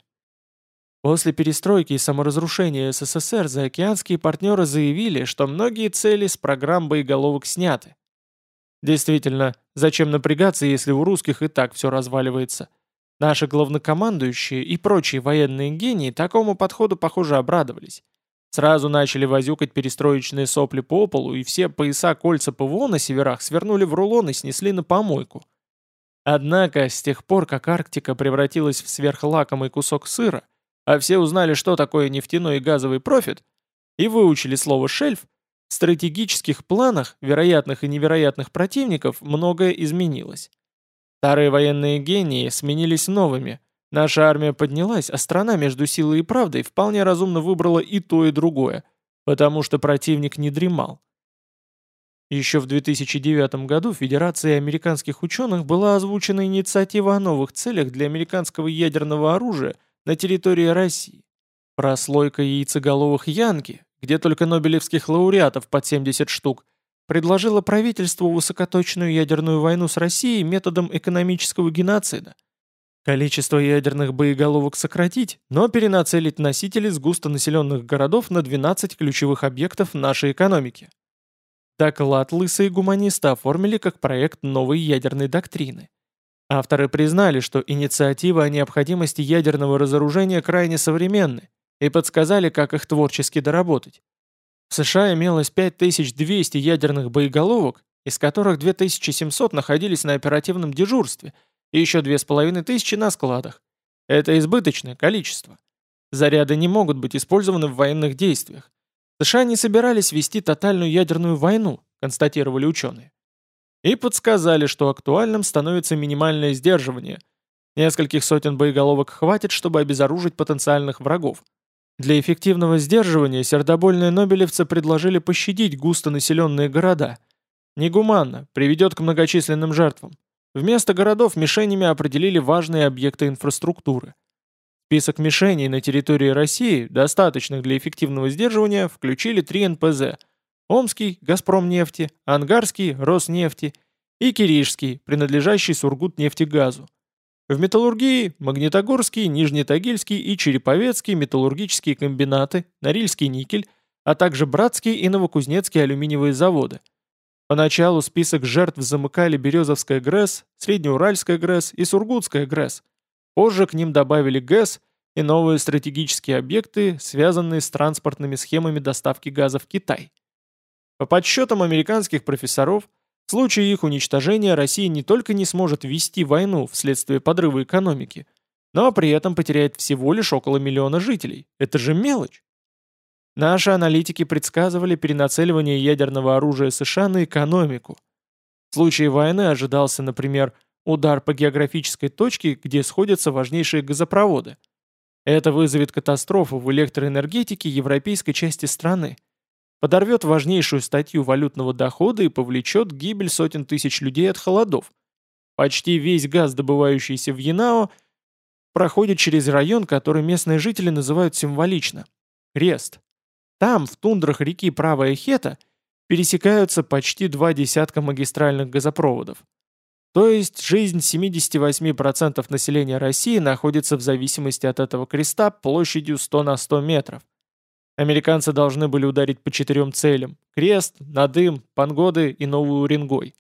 После перестройки и саморазрушения СССР заокеанские партнеры заявили, что многие цели с программ боеголовок сняты. Действительно, зачем напрягаться, если у русских и так все разваливается? Наши главнокомандующие и прочие военные гении такому подходу, похоже, обрадовались. Сразу начали возюкать перестроечные сопли по полу, и все пояса кольца ПВО на северах свернули в рулон и снесли на помойку. Однако, с тех пор, как Арктика превратилась в сверхлакомый кусок сыра, а все узнали, что такое нефтяной и газовый профит, и выучили слово «шельф», в стратегических планах вероятных и невероятных противников многое изменилось. Старые военные гении сменились новыми, Наша армия поднялась, а страна между силой и правдой вполне разумно выбрала и то, и другое, потому что противник не дремал. Еще в 2009 году Федерацией американских ученых была озвучена инициатива о новых целях для американского ядерного оружия на территории России. Прослойка яйцеголовых Янки, где только нобелевских лауреатов под 70 штук, предложила правительству высокоточную ядерную войну с Россией методом экономического геноцида – Количество ядерных боеголовок сократить, но перенацелить носители с густонаселенных городов на 12 ключевых объектов нашей экономики. Доклад лысые гуманисты оформили как проект новой ядерной доктрины. Авторы признали, что инициативы о необходимости ядерного разоружения крайне современны и подсказали, как их творчески доработать. В США имелось 5200 ядерных боеголовок, из которых 2700 находились на оперативном дежурстве – и еще две с половиной тысячи на складах. Это избыточное количество. Заряды не могут быть использованы в военных действиях. США не собирались вести тотальную ядерную войну, констатировали ученые. И подсказали, что актуальным становится минимальное сдерживание. Нескольких сотен боеголовок хватит, чтобы обезоружить потенциальных врагов. Для эффективного сдерживания сердобольные нобелевцы предложили пощадить густонаселенные города. Негуманно, приведет к многочисленным жертвам. Вместо городов мишенями определили важные объекты инфраструктуры. Список мишеней на территории России, достаточных для эффективного сдерживания, включили три НПЗ – Омский, Газпромнефти, Ангарский, Роснефти и Киришский, принадлежащий Сургутнефтегазу. В металлургии – Магнитогорский, Нижнетагильский и Череповецкий металлургические комбинаты, Норильский никель, а также Братский и Новокузнецкие алюминиевые заводы – Поначалу список жертв замыкали Березовская ГРЭС, Среднеуральская ГРЭС и Сургутская ГРЭС. Позже к ним добавили ГЭС и новые стратегические объекты, связанные с транспортными схемами доставки газа в Китай. По подсчетам американских профессоров, в случае их уничтожения Россия не только не сможет вести войну вследствие подрыва экономики, но при этом потеряет всего лишь около миллиона жителей. Это же мелочь. Наши аналитики предсказывали перенацеливание ядерного оружия США на экономику. В случае войны ожидался, например, удар по географической точке, где сходятся важнейшие газопроводы. Это вызовет катастрофу в электроэнергетике европейской части страны. Подорвет важнейшую статью валютного дохода и повлечет гибель сотен тысяч людей от холодов. Почти весь газ, добывающийся в Янао, проходит через район, который местные жители называют символично – Рест. Там, в тундрах реки Правая Хета, пересекаются почти два десятка магистральных газопроводов. То есть жизнь 78% населения России находится в зависимости от этого креста площадью 100 на 100 метров. Американцы должны были ударить по четырем целям – крест, надым, пангоды и новую Уренгой.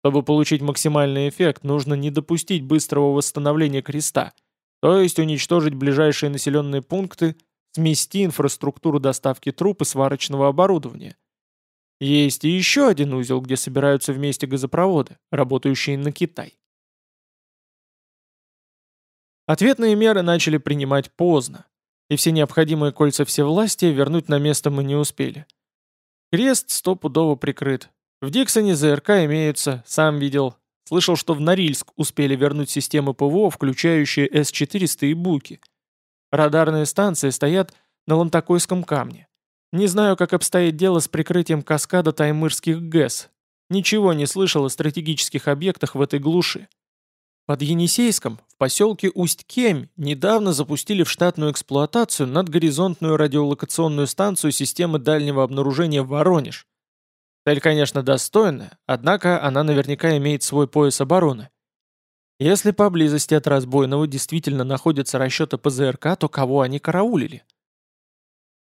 Чтобы получить максимальный эффект, нужно не допустить быстрого восстановления креста, то есть уничтожить ближайшие населенные пункты, смести инфраструктуру доставки труп и сварочного оборудования. Есть и еще один узел, где собираются вместе газопроводы, работающие на Китай. Ответные меры начали принимать поздно и все необходимые кольца всевластия вернуть на место мы не успели. Крест стопудово прикрыт. В Диксоне ЗРК имеются, сам видел. Слышал, что в Норильск успели вернуть системы ПВО, включающие С-400 и Буки. Радарные станции стоят на Лантакойском камне. Не знаю, как обстоит дело с прикрытием каскада таймырских ГЭС. Ничего не слышал о стратегических объектах в этой глуши. Под Енисейском, в поселке Усть-Кемь, недавно запустили в штатную эксплуатацию надгоризонтную радиолокационную станцию системы дальнего обнаружения «Воронеж». Цель, конечно, достойная, однако она наверняка имеет свой пояс обороны. Если поблизости от разбойного действительно находятся расчеты ПЗРК, то кого они караулили?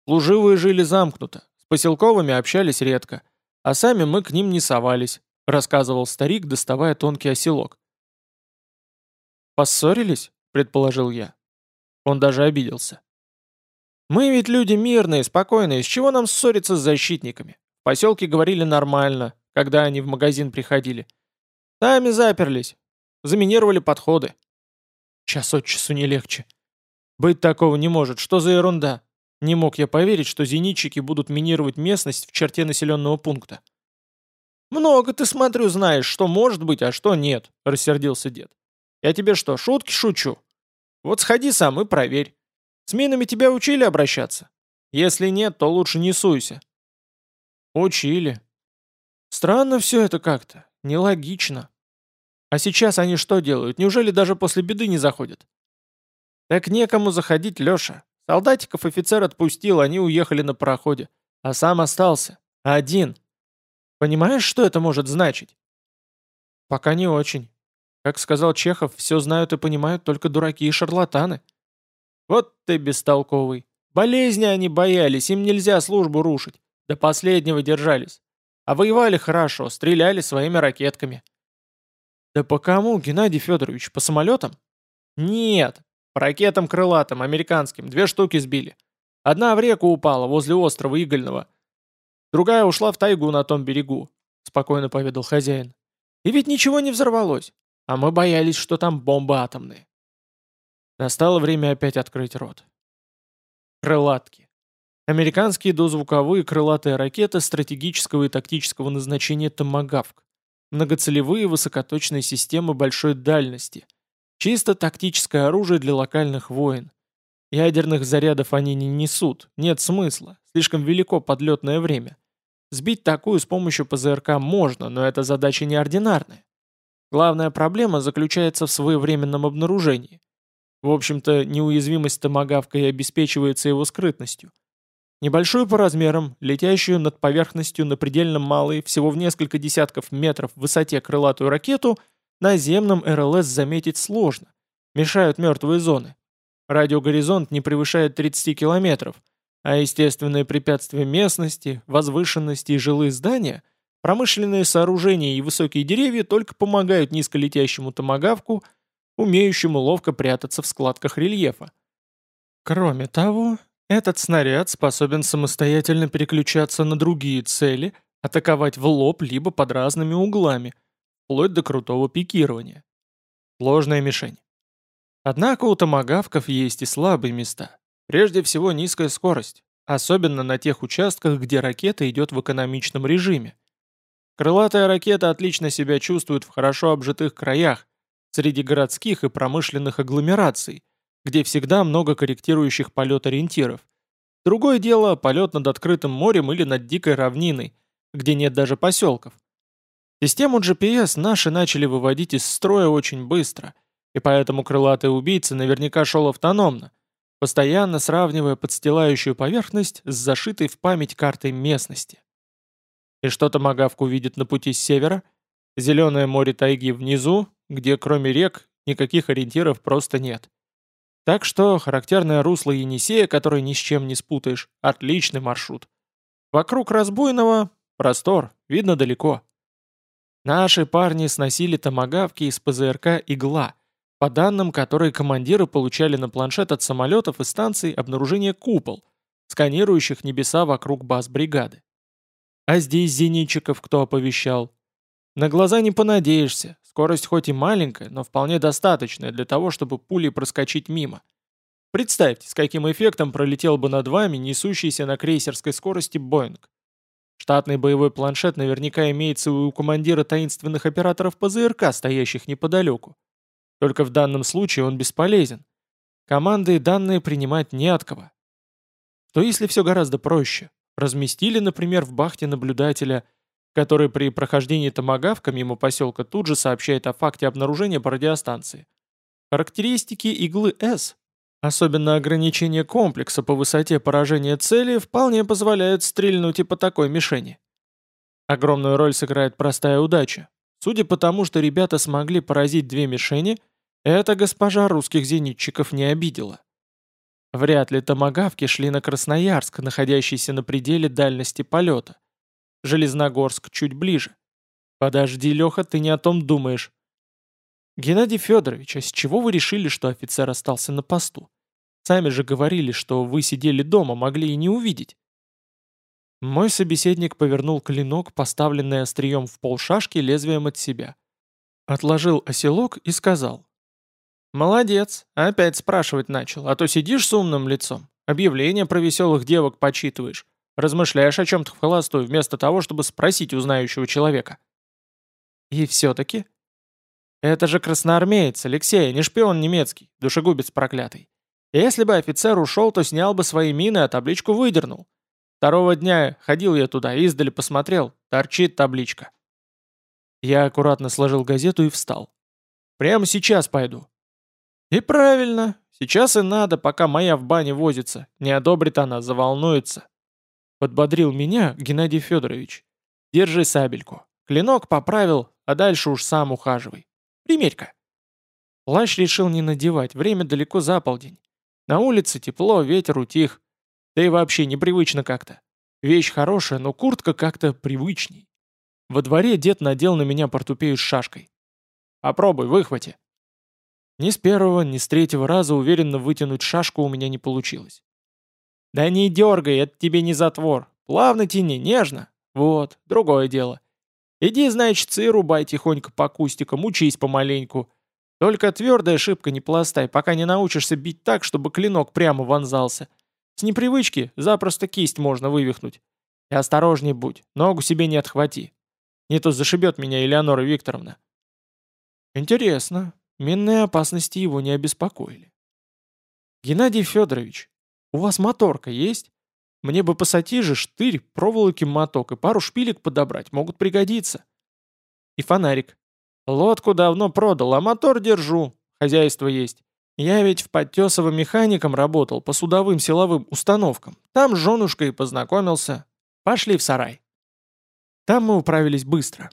Служивые жили замкнуто, с поселковыми общались редко, а сами мы к ним не совались, рассказывал старик, доставая тонкий оселок. «Поссорились?» — предположил я. Он даже обиделся. «Мы ведь люди мирные, спокойные, с чего нам ссориться с защитниками? В поселке говорили нормально, когда они в магазин приходили. Сами заперлись, заминировали подходы. Час от часу не легче. Быть такого не может, что за ерунда? Не мог я поверить, что зенитчики будут минировать местность в черте населенного пункта. «Много ты, смотрю, знаешь, что может быть, а что нет», — рассердился дед. Я тебе что, шутки шучу? Вот сходи сам и проверь. С минами тебя учили обращаться? Если нет, то лучше не суйся. Учили. Странно все это как-то. Нелогично. А сейчас они что делают? Неужели даже после беды не заходят? Так некому заходить, Леша. Солдатиков офицер отпустил, они уехали на пароходе. А сам остался. Один. Понимаешь, что это может значить? Пока не очень. Как сказал Чехов, все знают и понимают только дураки и шарлатаны. Вот ты бестолковый. Болезни они боялись, им нельзя службу рушить. До последнего держались. А воевали хорошо, стреляли своими ракетками. Да по кому, Геннадий Федорович, по самолетам? Нет, по ракетам крылатым, американским, две штуки сбили. Одна в реку упала, возле острова Игольного. Другая ушла в тайгу на том берегу, спокойно поведал хозяин. И ведь ничего не взорвалось. А мы боялись, что там бомбы атомные. Настало время опять открыть рот. Крылатки. Американские дозвуковые крылатые ракеты стратегического и тактического назначения «Томагавк». Многоцелевые высокоточные системы большой дальности. Чисто тактическое оружие для локальных войн. Ядерных зарядов они не несут, нет смысла, слишком велико подлетное время. Сбить такую с помощью ПЗРК можно, но эта задача неординарная. Главная проблема заключается в своевременном обнаружении. В общем-то, неуязвимость томагавка и обеспечивается его скрытностью. Небольшую по размерам, летящую над поверхностью на предельно малой, всего в несколько десятков метров в высоте крылатую ракету, на земном РЛС заметить сложно. Мешают мертвые зоны. Радиогоризонт не превышает 30 километров, а естественные препятствия местности, возвышенности и жилые здания – Промышленные сооружения и высокие деревья только помогают низколетящему томагавку, умеющему ловко прятаться в складках рельефа. Кроме того, этот снаряд способен самостоятельно переключаться на другие цели, атаковать в лоб либо под разными углами, вплоть до крутого пикирования. Сложная мишень. Однако у томагавков есть и слабые места. Прежде всего низкая скорость, особенно на тех участках, где ракета идет в экономичном режиме. Крылатая ракета отлично себя чувствует в хорошо обжитых краях, среди городских и промышленных агломераций, где всегда много корректирующих полет ориентиров. Другое дело – полет над открытым морем или над дикой равниной, где нет даже поселков. Систему GPS наши начали выводить из строя очень быстро, и поэтому крылатый убийца наверняка шел автономно, постоянно сравнивая подстилающую поверхность с зашитой в память картой местности. И что Томагавк увидит на пути с севера? Зеленое море тайги внизу, где кроме рек никаких ориентиров просто нет. Так что характерное русло Енисея, которое ни с чем не спутаешь, отличный маршрут. Вокруг разбойного простор, видно далеко. Наши парни сносили томагавки из ПЗРК «Игла», по данным, которые командиры получали на планшет от самолетов и станций обнаружения купол, сканирующих небеса вокруг баз бригады. А здесь зенитчиков кто оповещал? На глаза не понадеешься, скорость хоть и маленькая, но вполне достаточная для того, чтобы пулей проскочить мимо. Представьте, с каким эффектом пролетел бы над вами несущийся на крейсерской скорости Боинг. Штатный боевой планшет наверняка имеется у командира таинственных операторов ПЗРК, стоящих неподалеку. Только в данном случае он бесполезен. Команды и данные принимать не от кого. Что если все гораздо проще? Разместили, например, в бахте наблюдателя, который при прохождении томагавка мимо поселка тут же сообщает о факте обнаружения по радиостанции. Характеристики иглы С, особенно ограничение комплекса по высоте поражения цели, вполне позволяют стрельнуть и по такой мишени. Огромную роль сыграет простая удача. Судя по тому, что ребята смогли поразить две мишени, эта госпожа русских зенитчиков не обидела. Вряд ли томагавки шли на Красноярск, находящийся на пределе дальности полета. Железногорск чуть ближе. Подожди, Леха, ты не о том думаешь. Геннадий Федорович, а с чего вы решили, что офицер остался на посту? Сами же говорили, что вы сидели дома, могли и не увидеть. Мой собеседник повернул клинок, поставленный острием в полшашки лезвием от себя. Отложил оселок и сказал. «Молодец, опять спрашивать начал, а то сидишь с умным лицом, объявления про веселых девок почитываешь, размышляешь о чем-то в холостую, вместо того, чтобы спросить у знающего человека». «И все-таки?» «Это же красноармеец, Алексей, не шпион немецкий, душегубец проклятый. Если бы офицер ушел, то снял бы свои мины, а табличку выдернул. Второго дня ходил я туда, издали посмотрел, торчит табличка. Я аккуратно сложил газету и встал. Прямо сейчас пойду. И правильно, сейчас и надо, пока моя в бане возится. Не одобрит она, заволнуется. Подбодрил меня Геннадий Федорович. Держи сабельку. Клинок поправил, а дальше уж сам ухаживай. Примерь-ка. Плащ решил не надевать, время далеко за полдень. На улице тепло, ветер утих. Да и вообще непривычно как-то. Вещь хорошая, но куртка как-то привычней. Во дворе дед надел на меня портупею с шашкой. «Попробуй, выхвати». Ни с первого, ни с третьего раза уверенно вытянуть шашку у меня не получилось. «Да не дергай, это тебе не затвор. Плавно тяни, нежно. Вот, другое дело. Иди, значит, и рубай тихонько по кустикам, учись помаленьку. Только твердая шибко не пластай, пока не научишься бить так, чтобы клинок прямо вонзался. С непривычки запросто кисть можно вывихнуть. И осторожней будь, ногу себе не отхвати. Не то зашибет меня Элеонора Викторовна. Интересно, минные опасности его не обеспокоили. Геннадий Федорович, у вас моторка есть? Мне бы пассатижи, штырь, проволоки моток и пару шпилек подобрать, могут пригодиться. И фонарик. Лодку давно продал, а мотор держу. Хозяйство есть. Я ведь в Подтесово механиком работал по судовым силовым установкам. Там с женушкой познакомился. Пошли в сарай. Там мы управились быстро.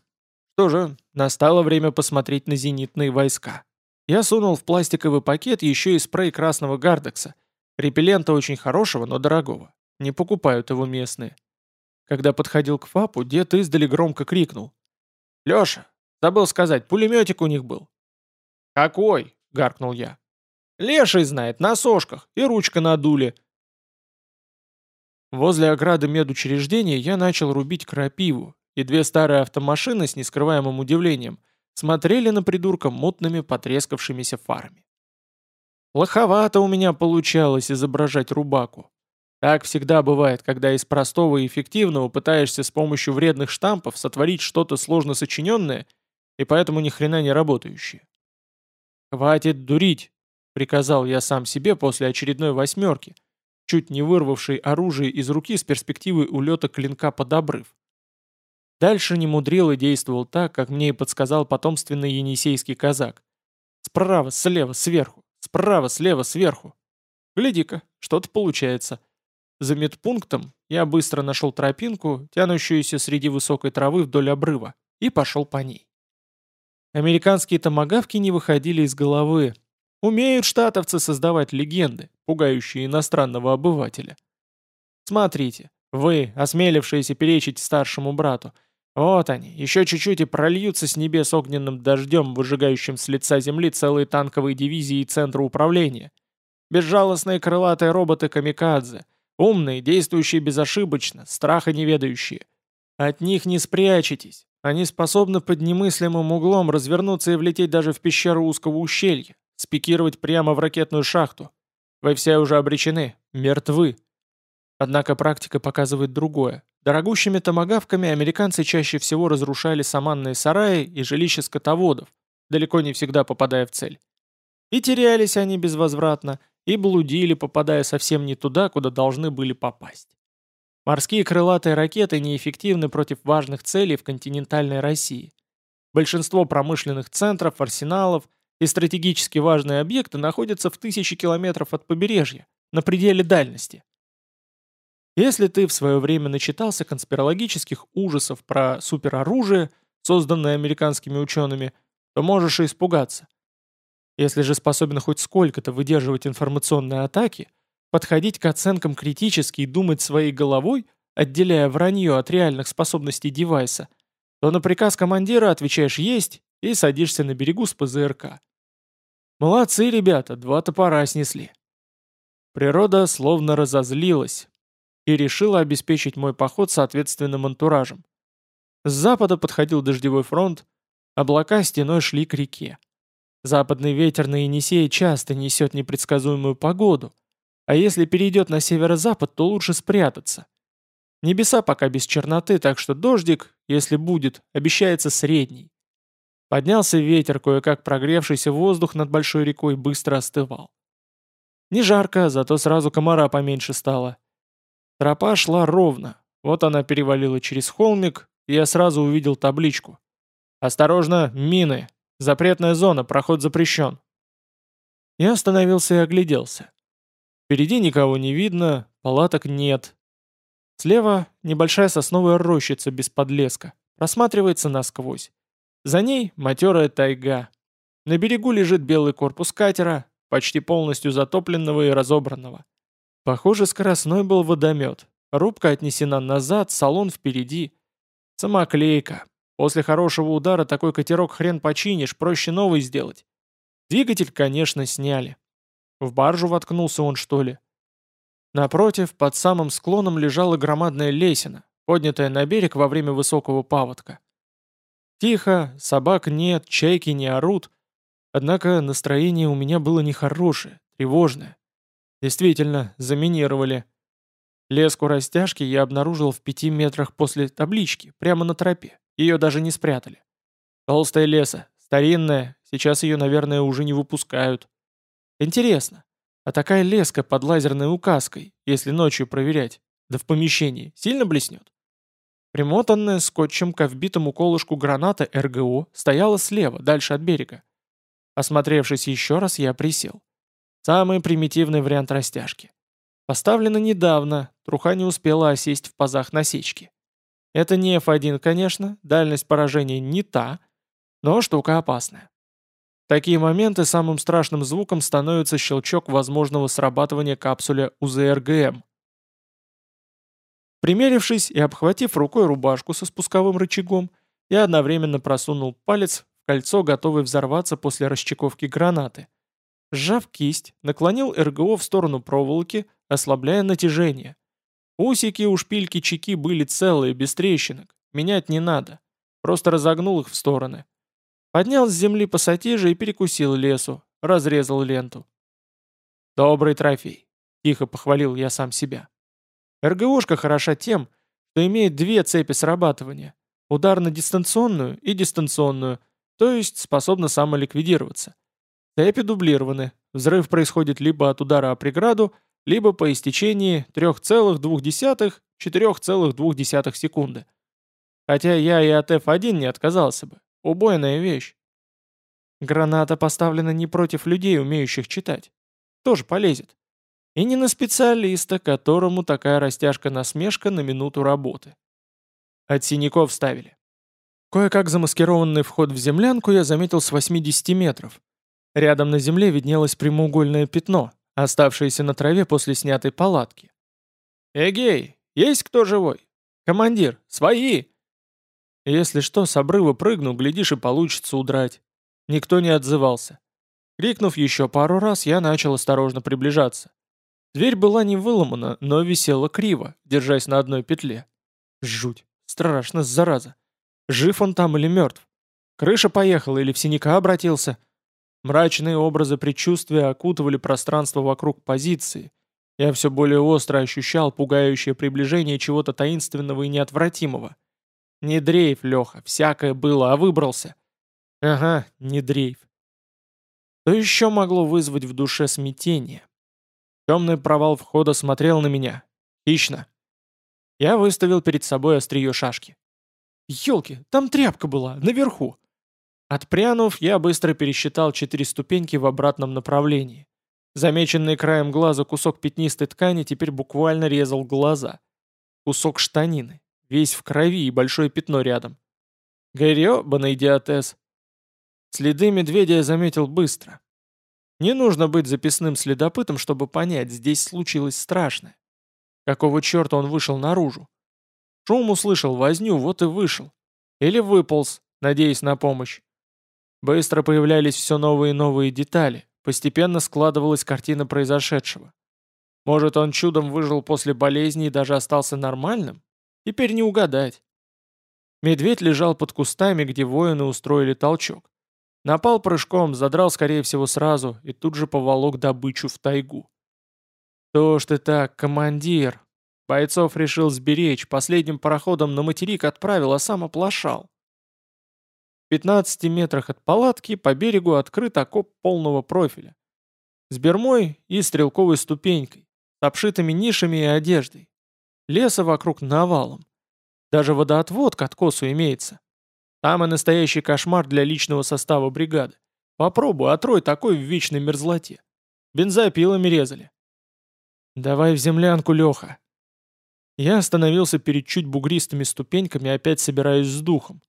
Что же, настало время посмотреть на зенитные войска. Я сунул в пластиковый пакет еще и спрей красного гардекса. Репеллента очень хорошего, но дорогого. Не покупают его местные. Когда подходил к ФАПу, дед издали громко крикнул. «Леша, забыл сказать, пулеметик у них был». «Какой?» — гаркнул я. Леший знает, на сошках, и ручка на дуле. Возле ограды медучреждения я начал рубить крапиву, и две старые автомашины с нескрываемым удивлением смотрели на придурка мутными потрескавшимися фарами. Лоховато у меня получалось изображать рубаку. Так всегда бывает, когда из простого и эффективного пытаешься с помощью вредных штампов сотворить что-то сложно сочиненное и поэтому ни хрена не работающее. «Хватит дурить!» приказал я сам себе после очередной восьмерки, чуть не вырвавший оружие из руки с перспективой улета клинка под обрыв. Дальше не мудрил и действовал так, как мне и подсказал потомственный енисейский казак. Справа, слева, сверху, справа, слева, сверху. Гляди-ка, что-то получается. За медпунктом я быстро нашел тропинку, тянущуюся среди высокой травы вдоль обрыва, и пошел по ней. Американские томагавки не выходили из головы. Умеют штатовцы создавать легенды, пугающие иностранного обывателя. Смотрите, вы, осмелившиеся перечить старшему брату, вот они, еще чуть-чуть и прольются с небес огненным дождем, выжигающим с лица земли целые танковые дивизии и центры управления. Безжалостные крылатые роботы-камикадзе, умные, действующие безошибочно, страха не ведающие. От них не спрячетесь. Они способны под немыслимым углом развернуться и влететь даже в пещеру узкого ущелья, спикировать прямо в ракетную шахту. Вы все уже обречены, мертвы. Однако практика показывает другое. Дорогущими томагавками американцы чаще всего разрушали саманные сараи и жилища скотоводов, далеко не всегда попадая в цель. И терялись они безвозвратно, и блудили, попадая совсем не туда, куда должны были попасть. Морские крылатые ракеты неэффективны против важных целей в континентальной России. Большинство промышленных центров, арсеналов и стратегически важные объекты находятся в тысячи километров от побережья, на пределе дальности. Если ты в свое время начитался конспирологических ужасов про супероружие, созданное американскими учеными, то можешь и испугаться. Если же способен хоть сколько-то выдерживать информационные атаки, подходить к оценкам критически и думать своей головой, отделяя вранье от реальных способностей девайса, то на приказ командира отвечаешь «есть» и садишься на берегу с ПЗРК. Молодцы, ребята, два топора снесли. Природа словно разозлилась, и решила обеспечить мой поход соответственным антуражем. С запада подходил дождевой фронт, облака стеной шли к реке. Западный ветер на Енисее часто несет непредсказуемую погоду, а если перейдет на северо-запад, то лучше спрятаться. Небеса пока без черноты, так что дождик, если будет, обещается средний. Поднялся ветер, кое-как прогревшийся воздух над большой рекой быстро остывал. Не жарко, зато сразу комара поменьше стало. Тропа шла ровно. Вот она перевалила через холмик, и я сразу увидел табличку. «Осторожно, мины! Запретная зона, проход запрещен!» Я остановился и огляделся. Впереди никого не видно, палаток нет. Слева небольшая сосновая рощица без подлеска, просматривается насквозь. За ней матерая тайга. На берегу лежит белый корпус катера, почти полностью затопленного и разобранного. Похоже, скоростной был водомет. Рубка отнесена назад, салон впереди. Самоклейка. После хорошего удара такой катерок хрен починишь, проще новый сделать. Двигатель, конечно, сняли. В баржу воткнулся он, что ли? Напротив, под самым склоном лежала громадная лесена, поднятая на берег во время высокого паводка. Тихо, собак нет, чайки не орут. Однако настроение у меня было нехорошее, тревожное. Действительно, заминировали. Леску растяжки я обнаружил в пяти метрах после таблички, прямо на тропе. Ее даже не спрятали. Толстая леса, старинная, сейчас ее, наверное, уже не выпускают. Интересно, а такая леска под лазерной указкой, если ночью проверять, да в помещении, сильно блеснет? Примотанная скотчем к вбитому колышку граната РГО стояла слева, дальше от берега. Осмотревшись еще раз, я присел. Самый примитивный вариант растяжки. Поставлено недавно, труха не успела осесть в пазах насечки. Это не F1, конечно, дальность поражения не та, но штука опасная. В такие моменты самым страшным звуком становится щелчок возможного срабатывания капсуля УЗРГМ. Примерившись и обхватив рукой рубашку со спусковым рычагом, я одновременно просунул палец в кольцо, готовый взорваться после расчековки гранаты. Сжав кисть, наклонил РГО в сторону проволоки, ослабляя натяжение. Усики у шпильки-чеки были целые, без трещинок. Менять не надо. Просто разогнул их в стороны. Поднял с земли пассатижи и перекусил лесу, разрезал ленту. «Добрый трофей», — тихо похвалил я сам себя. РГОшка хороша тем, что имеет две цепи срабатывания. Ударно-дистанционную и дистанционную, то есть способна самоликвидироваться. Цепи дублированы. Взрыв происходит либо от удара о преграду, либо по истечении 3,2-4,2 секунды. Хотя я и от F1 не отказался бы. Убойная вещь. Граната поставлена не против людей, умеющих читать. Тоже полезет. И не на специалиста, которому такая растяжка-насмешка на минуту работы. От синяков ставили. Кое-как замаскированный вход в землянку я заметил с 80 метров. Рядом на земле виднелось прямоугольное пятно, оставшееся на траве после снятой палатки. «Эгей, есть кто живой? Командир, свои!» Если что, с обрыва прыгну, глядишь и получится удрать. Никто не отзывался. Крикнув еще пару раз, я начал осторожно приближаться. Дверь была не выломана, но висела криво, держась на одной петле. Жуть. Страшно, зараза. Жив он там или мертв? Крыша поехала или в синяка обратился? Мрачные образы предчувствия окутывали пространство вокруг позиции. Я все более остро ощущал пугающее приближение чего-то таинственного и неотвратимого. Не дрейф, Леха, всякое было, а выбрался. Ага, не дрейф. Что еще могло вызвать в душе смятение? Темный провал входа смотрел на меня. Хищно. Я выставил перед собой острие шашки. Ёлки, там тряпка была, наверху. Отпрянув, я быстро пересчитал четыре ступеньки в обратном направлении. Замеченный краем глаза кусок пятнистой ткани теперь буквально резал глаза. Кусок штанины, весь в крови и большое пятно рядом. Грёбаный идиотес. Следы медведя я заметил быстро. Не нужно быть записным следопытом, чтобы понять, здесь случилось страшное. Какого черта он вышел наружу? Шум услышал, возню, вот и вышел. Или выполз, надеясь на помощь. Быстро появлялись все новые и новые детали, постепенно складывалась картина произошедшего. Может, он чудом выжил после болезни и даже остался нормальным? Теперь не угадать. Медведь лежал под кустами, где воины устроили толчок. Напал прыжком, задрал, скорее всего, сразу, и тут же поволок добычу в тайгу. «То ж ты так, командир!» Бойцов решил сберечь, последним пароходом на материк отправил, а сам оплошал. В 15 метрах от палатки по берегу открыт окоп полного профиля. С бермой и стрелковой ступенькой, с обшитыми нишами и одеждой. Леса вокруг навалом. Даже водоотвод к откосу имеется. Там и настоящий кошмар для личного состава бригады. Попробуй, отрой такой в вечной мерзлоте. Бензопилами резали. «Давай в землянку, Леха!» Я остановился перед чуть бугристыми ступеньками, опять собираюсь с духом.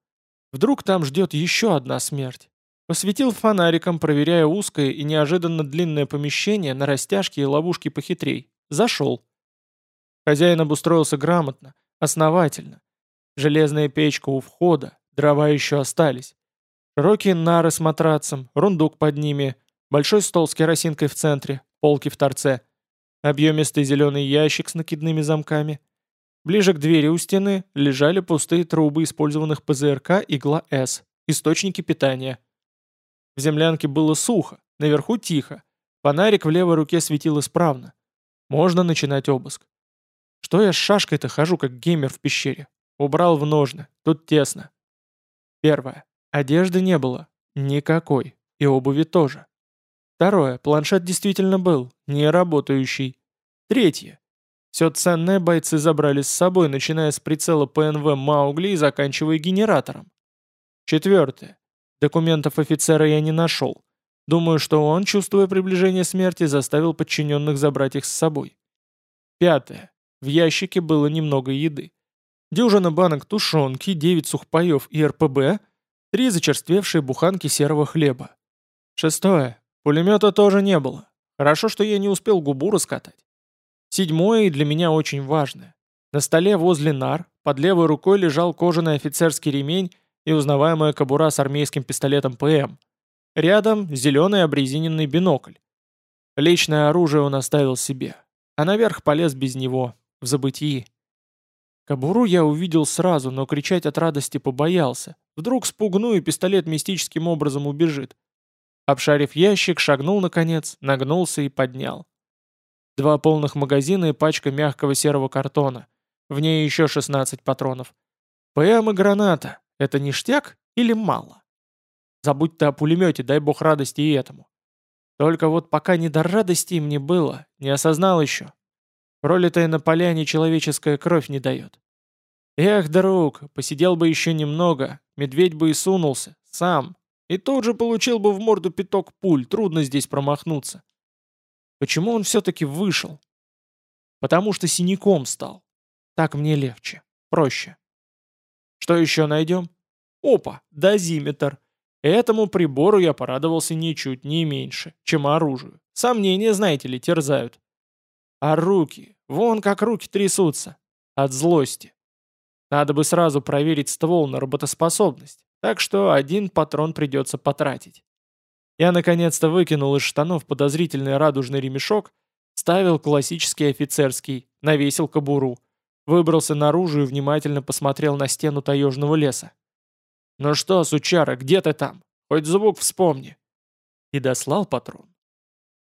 Вдруг там ждет еще одна смерть. Посветил фонариком, проверяя узкое и неожиданно длинное помещение на растяжке и ловушке похитрей. Зашел. Хозяин обустроился грамотно, основательно. Железная печка у входа, дрова еще остались. Широкие нары с матрацем, рундук под ними, большой стол с керосинкой в центре, полки в торце — Объемистый зеленый ящик с накидными замками. Ближе к двери у стены лежали пустые трубы использованных ПЗРК «Игла-С», источники питания. В землянке было сухо, наверху тихо. Фонарик в левой руке светил исправно. Можно начинать обыск. Что я с шашкой-то хожу, как геймер в пещере? Убрал в ножны, тут тесно. Первое. Одежды не было. Никакой. И обуви тоже. Второе. Планшет действительно был, не работающий. Третье. Все ценное бойцы забрали с собой, начиная с прицела ПНВ Маугли и заканчивая генератором. Четвертое. Документов офицера я не нашел. Думаю, что он, чувствуя приближение смерти, заставил подчиненных забрать их с собой. Пятое. В ящике было немного еды. Дюжина банок тушенки, 9 сухпаев и РПБ, три зачерствевшие буханки серого хлеба. Шестое. Пулемета тоже не было. Хорошо, что я не успел губу раскатать. Седьмое и для меня очень важное. На столе возле нар под левой рукой лежал кожаный офицерский ремень и узнаваемая кобура с армейским пистолетом ПМ. Рядом зеленый обрезиненный бинокль. Личное оружие он оставил себе, а наверх полез без него, в забытии. Кобуру я увидел сразу, но кричать от радости побоялся. Вдруг спугну и пистолет мистическим образом убежит. Обшарив ящик, шагнул наконец, нагнулся и поднял. Два полных магазина и пачка мягкого серого картона. В ней еще 16 патронов. ПМ и граната. Это ништяк или мало? Забудь ты о пулемете, дай бог радости и этому. Только вот пока не до радости мне было, не осознал еще. Пролитая на поляне человеческая кровь не дает. Эх, друг, посидел бы еще немного, медведь бы и сунулся, сам, и тут же получил бы в морду пяток пуль, трудно здесь промахнуться. Почему он все-таки вышел? Потому что синяком стал. Так мне легче, проще. Что еще найдем? Опа, дозиметр. Этому прибору я порадовался ничуть не меньше, чем оружию. Сомнения, знаете ли, терзают. А руки, вон как руки трясутся. От злости. Надо бы сразу проверить ствол на работоспособность, так что один патрон придется потратить. Я наконец-то выкинул из штанов подозрительный радужный ремешок, ставил классический офицерский, навесил кобуру, выбрался наружу и внимательно посмотрел на стену таежного леса. «Ну что, сучара, где ты там? Хоть звук вспомни!» И дослал патрон